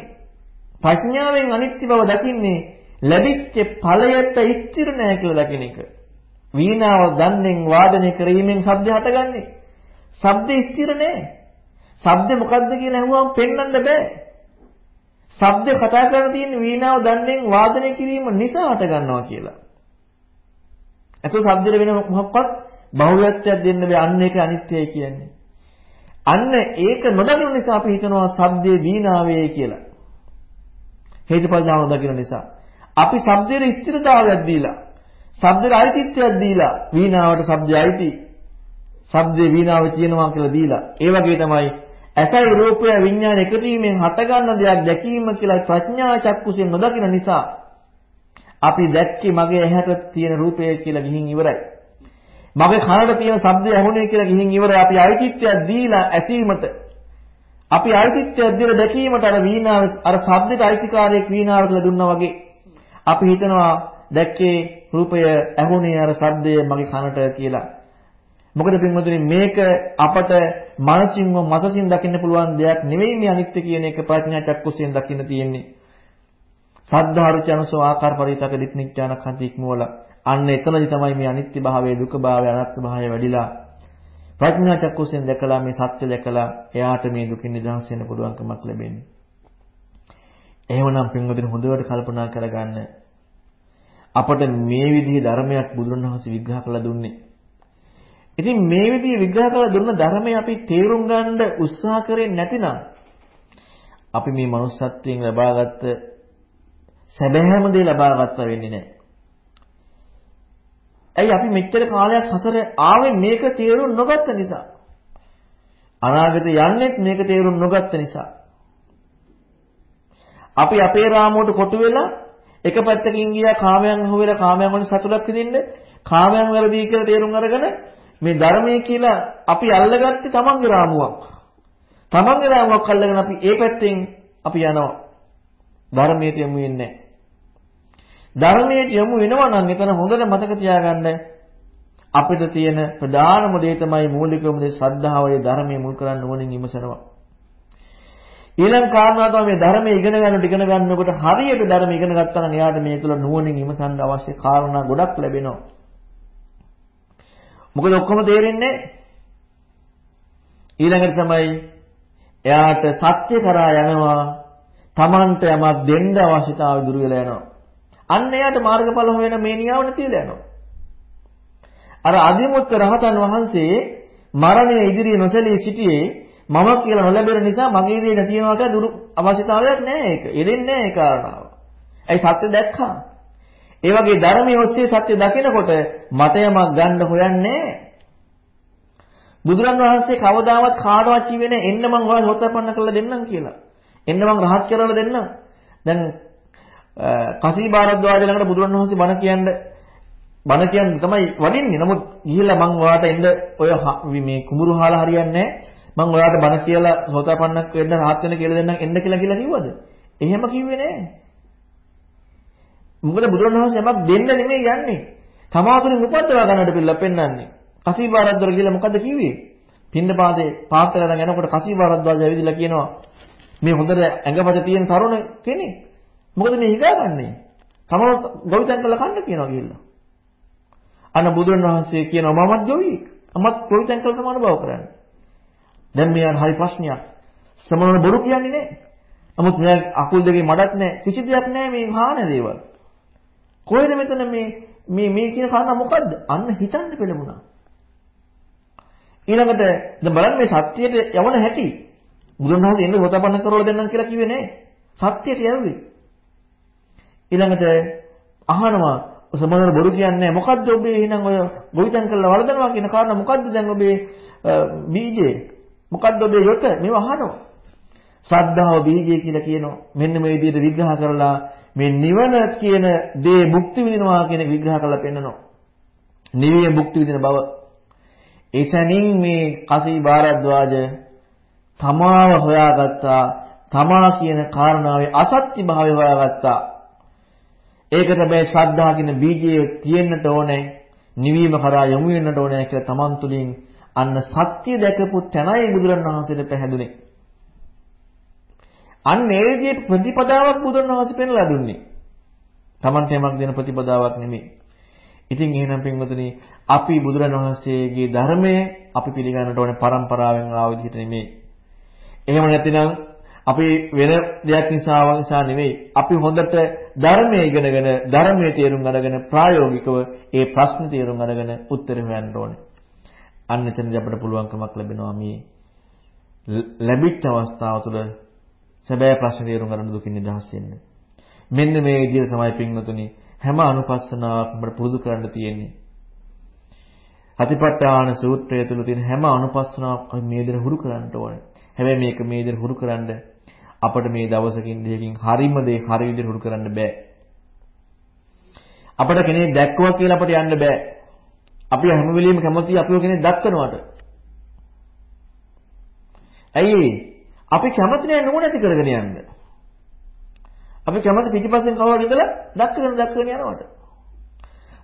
ප්‍රඥාවෙන් අනිත්‍ය බව දකින්නේ ලැබිච්ච ඵලයට ස්ථිර නැහැ කියලා දකින එක. වීණාව දන්නෙන් වාදනය කිරීමෙන් ශබ්ද හටගන්නේ. ශබ්දේ ස්ථිර නෑ. ශබ්දේ මොකද්ද කියලා අහුවම පෙන්වන්න බෑ. ශබ්ද කතා කරලා තියෙන වීණාව දන්නේ වාදනය කිරීම නිසා හට ගන්නවා කියලා. එතකොට ශබ්දෙට වෙන මොකක්වත් බහුවත්වයක් දෙන්න බෑ. අන්න ඒක අනිත්‍යයි කියන්නේ. අන්න ඒක නොදකින නිසා අපි හිතනවා ශබ්දේ වීණාවේ කියලා. හේතුඵල ඥාන දකින නිසා. අපි ශබ්දයේ ස්ථිරතාවයක් දීලා ශබ්දයට අයිතිත්වයක් දීලා වීණාවට ශබ්දය අයිති ශබ්දේ වීණාව තියෙනවා කියලා දීලා. ඒ වගේ තමයි ඇසයි රූපය විඥාන එකතු වීමෙන් හටගන්න දෙයක් දැකීම කියලා ප්‍රඥා චක්කුසෙන් නොදකින නිසා අපි දැක්කේ මගේ ඇහැට තියෙන රූපය කියලා ගිහින් ඉවරයි. මගේ කනට තියෙන ශබ්දය ඇහුනේ කියලා ගිහින් ඉවරයි. අපි අයිතිත්වයක් දීලා ඇසීමට අපි අයිතිත්වයක් දීලා දැකීමට අර වීණාව අර ශබ්දයට අයිතිකාරයක් වීණාව කියලා දුන්නා වගේ අපි හිතනවා දැක්කේ රූපය ඇහුනේ අර ශබ්දය මගේ කනට කියලා. මොකද පින්වතුනි මේක අපට මානසිකව මසසින් දකින්න පුළුවන් දෙයක් නෙවෙයි මේ අනිත්‍ය කියන එක ප්‍රඥා චක්කුසෙන් දකින්න තියෙන්නේ. සද්ධාරුච අනුසව ආකාර පරිතක දික්නිච්ඡාන කන්ති ඉක්මවල අන්න එතනදි තමයි මේ අනිත්‍ය භාවය දුක භාවය අනාත්ම භාවය වැඩිලා ප්‍රඥා චක්කුසෙන් දැකලා මේ සත්‍ය දැකලා එයාට මේ දුකින් නිදහස් වෙන්න පුළුවන්කමක් ලැබෙන්නේ. එහෙමනම් පින්වතුනි හොඳට කල්පනා කරගන්න අපට මේ විදිහේ ධර්මයක් බුදුරණවහන්සේ විග්‍රහ කළා දුන්නේ ඉතින් මේ විදිහේ විග්‍රහ කරලා දුන්න ධර්මය අපි තේරුම් ගන්න උත්සාහ කරේ නැතිනම් අපි මේ manussත්වයෙන් ලබාගත්ත සැබෑම දේ ලබාගත්ත වෙන්නේ නැහැ. ඇයි අපි මෙච්චර කාලයක් සසර ආවේ මේක තේරුම් නොගත්ත නිසා. අනාගතේ යන්නේත් මේක තේරුම් නොගත්ත නිසා. අපි අපේ රාමුවට කොටු වෙලා එක පැත්තකින් ගියා කාමයන් හොයලා කාමයන් වල සතුටක් විඳින්න කාමයන් වලදී කියලා තේරුම් අරගෙන මේ ධර්මයේ කියලා අපි අල්ලගත්තේ තමන්ගේ රාමුවක්. තමන්ගේ රාමුවක් අල්ලගෙන අපි ඒ පැත්තෙන් අපි යනවා. ධර්මයට යමු වෙන්නේ ධර්මයට යමු වෙනවා නම් එතන හොඳට මතක තියාගන්න අපිට තියෙන ප්‍රධානම දේ තමයි මූලිකවම දේ ශ්‍රද්ධාවයේ ධර්මයේ මුල් කරන්න ඕනෙන් ඉමසනවා. ඊළඟ කාරණා තමයි මේ ධර්මයේ ඉගෙන ගන්නට ඉගෙන ගන්නකොට හරියට ධර්ම ඉගෙන ගත්තා නම් එයාට මේ තුල නුවණින් ඉමසන්න අවශ්‍ය කාරණා ගොඩක් ලැබෙනවා. මොකද ඔක්කොම තේරෙන්නේ ඊළඟට තමයි එයාට සත්‍ය කරා යනවා Tamanට යමක් දෙන්න අවශ්‍යතාවය දුර වෙලා යනවා. අන්න එයාට මාර්ගඵල හොයන මේ නියාව නැතිලා යනවා. අර අදිමුත් රහතන් වහන්සේ මරණය ඉදිරියේ නොසැලී සිටියේ මම කියලා නොලැබෙන නිසා මගේ දේ නැතිවෙනවා දුරු අවශ්‍යතාවයක් නැහැ ඒක. එදෙන්නේ නැහැ ඒ කාරණාව. ඇයි සත්‍ය දැක්කා? ඒ වගේ ධර්මයේ ඔස්සේ සත්‍ය දකිනකොට මට යමක් ගන්න හොයන්නේ බුදුරන් වහන්සේ කවදාවත් කාටවත් කිව්වේ නැහැ එන්න මං ඔයාලා හොතපන්න කරලා දෙන්නම් කියලා. එන්න මං රහත් කරලා දෙන්නම්. දැන් කසී බාරද්වාජ ළඟට බුදුරන් වහන්සේ බණ කියන්නේ බණ කියන්නේ තමයි වඩින්නේ. නමුත් ගිහිල්ලා මං ඔයාලට එන්න ඔය මේ කුඹුරු හාලා හරියන්නේ මං ඔයාලට බණ කියලා සෝතාපන්නක් වෙන්න රහත් වෙන්න කියලා දෙන්නම් එන්න කියලා කියලා කිව්වද? එහෙම කිව්වේ නෑ. මොකද බුදුරණවහන්සේ යමක් දෙන්න නෙමෙයි යන්නේ. තමාතුලින් උපද්දවා ගන්නට පිළිලා පෙන්වන්නේ. කසීබාරද්දවර කියලා මොකද්ද කිව්වේ? පින්නපාතේ පාත්‍රය ළඟ යනකොට කසීබාරද්දවර ඇවිදලා කියනවා මේ හොඳට ඇඟපත තියෙන තරුණ කෙනෙක්. මොකද මේ හිතාගන්නේ? තම ගොවිතැන් කළ කන්න කියනවා කියලා. අන්න බුදුරණවහන්සේ කියනවා මමත් ගොවියෙක්. මමත් ගොවිතැන් කළ තමයි අනුභව කරන්නේ. දැන් මෙයාට හරි ප්‍රශ්නයක්. සමනවල බොරු කියන්නේ නැහැ. නමුත් මෙයා අකුල් දෙකේ මඩක් නැහැ. කිසි දෙයක් නැහැ මේ හාන දේවල්. කොහෙද මෙතන මේ මේ මේ කියන කාරණා මොකද්ද? අන්න හිතන්න පෙළඹුණා. ඊළඟට දැන් බලන්න මේ සත්‍යයට යවන හැටි. බුදුරණවහන්සේ එන්න හොතපන්න කරවල දෙන්නම් කියලා කිව්වේ නෑ. සත්‍යයට යවුවේ. ඊළඟට අහනවා සමහර බොරු කියන්නේ මොකද්ද ඔබේ එහෙනම් ඔය ගොවිතැන් කරලා වලදනවා කියන කාරණා මොකද්ද දැන් ඔබේ බීජේ මොකද්ද ඔබේ යොත මේව අහනවා ශ්‍රද්ධාව බීජය කියලා කියනවා. මෙන්න මේ විදිහට විග්‍රහ කරලා මේ නිවන කියන දේ මුක්ති විඳිනවා කියන විග්‍රහ කරලා පෙන්නනවා. නිවිය මුක්ති විඳින බව. එසැනින් මේ කසී බාරද්වාජ තමාව හොයාගත්තා. තමා කියන කාරණාවේ අසත්‍ය භාවය හොයාගත්තා. ඒකට මේ ශ්‍රද්ධා කියන බීජය තියෙන්නට ඕනේ. නිවීම කරා යොමු වෙන්නට ඕනේ කියලා තමන් තුළින් අන්න සත්‍ය දැකපු තැනයි බුදුරණවහන්සේට පැහැදුනේ. අන්න ඒ විදිහේ ප්‍රතිපදාවක් බුදුරණවහන්සේ පෙන්ලා දුන්නේ. තමන්ට යමක් දෙන ප්‍රතිපදාවක් නෙමෙයි. ඉතින් එහෙනම් පින්වතුනි අපි බුදුරණවහන්සේගේ ධර්මය අපි පිළිගන්නට ඕනේ પરම්පරාවෙන් ආව විදිහට නෙමෙයි. එහෙම නැතිනම් අපි වෙන දෙයක් නිසා නිසා නෙමෙයි. අපි හොඳට ධර්මයේ ඉගෙනගෙන ධර්මයේ තේරුම් අරගෙන ප්‍රායෝගිකව ඒ ප්‍රශ්න තේරුම් අරගෙන උත්තර හොයන්න ඕනේ. අන්න එතනදී අපිට පුළුවන්කමක් ලැබෙනවා මේ ලැබිච්ච අවස්ථාව තුළ සැබෑ ප්‍රශ්න තේරුම් ගන්න දුකින් නිදහස් වෙන්න. මෙන්න මේ විදිහට තමයි පින්වතුනි හැම අනුපස්සනාවක්ම අපිට පුරුදු කරන්න තියෙන්නේ. අතිපට්ඨාන සූත්‍රය තුළ තියෙන හැම අනුපස්සනාවක් අපි මේ විදිහට හුරු කරන්න ඕනේ. හැබැයි මේක මේ විදිහට හුරු කරන්න අපිට මේ දවසකින් දෙකකින් හරිම දේ හරි විදිහට හුරු කරන්න බෑ. අපිට කෙනෙක් දැක්කුවා කියලා අපිට යන්න බෑ. අපි හැම වෙලෙම කැමති අපිව කෙනෙක් දක්කනවාට. ඇයි අපි කැමති නෑ නුවණැති කරගෙන යන්න. අපි කැමති පිටිපස්සෙන් කවුරුහරි ඉඳලා දක්කගෙන දක්කගෙන යනවට.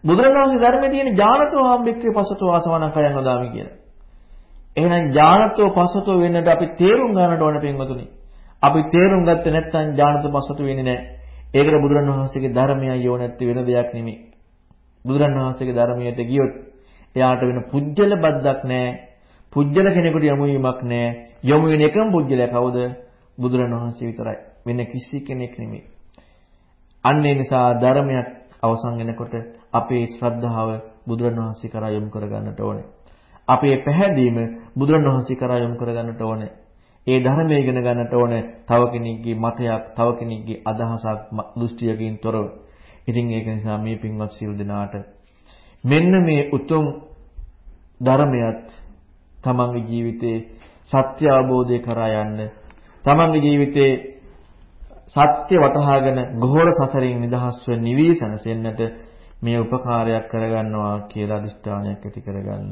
බුදුරජාණන්සේ ධර්මයේ තියෙන ඥානතෝ හම්බෙක්කේ පසතෝ ආසවණං කයන් වදාමි කියලා. එහෙනම් ඥානතෝ පසතෝ වෙන්නට අපි තේරුම් ගන්නට ඕන පින්වතුනි. අපි තේරුම් ගත්තේ නැත්නම් ඥානතෝ පසතෝ වෙන්නේ නැහැ. ඒකට බුදුරණවහන්සේගේ ධර්මයයි යෝ නැති වෙන දෙයක් නෙමෙයි. බුදුරණවහන්සේගේ ධර්මයට ගියොත් එයාට වෙන පුජ්‍යල බද්දක් නැහැ. පුජ්‍යල කෙනෙකුට යොමු වීමක් නැහැ. යොමු වෙන එකම පුජ්‍යලයා කවුද? බුදුරණවහන්සේ විතරයි. වෙන කිසි කෙනෙක් නෙමෙයි. අන්න ඒ නිසා ධර්මයක් අවසන් වෙනකොට අපේ ශ්‍රද්ධාව බුදුරණවහන්සේ කරා යොමු කරගන්නට ඕනේ. අපේ පැහැදීම බුදුරණවහන්සේ කරා යොමු කරගන්නට ඕනේ. ඒ ධර්මය ඉගෙන ගන්නට ඕනේ තව කෙනෙක්ගේ මතයක්, තව කෙනෙක්ගේ අදහසක්, දෘෂ්ටියකින් තොරව. ඉතින් ඒක නිසා මේ පින්වත් සියලු දෙනාට මෙන්න මේ උතුම් ධර්මයක් තමන්ගේ ජීවිතේ සත්‍ය අවබෝධය කරා යන්න තමන්ගේ ජීවිතේ සත්‍ය වටහාගෙන ගොහොර සසරින් නිදහස්ව නිවී සැනසෙන්නට මේ උපකාරයක් කරගන්නවා කියලා අදිෂ්ඨානයක් ඇති කරගන්න.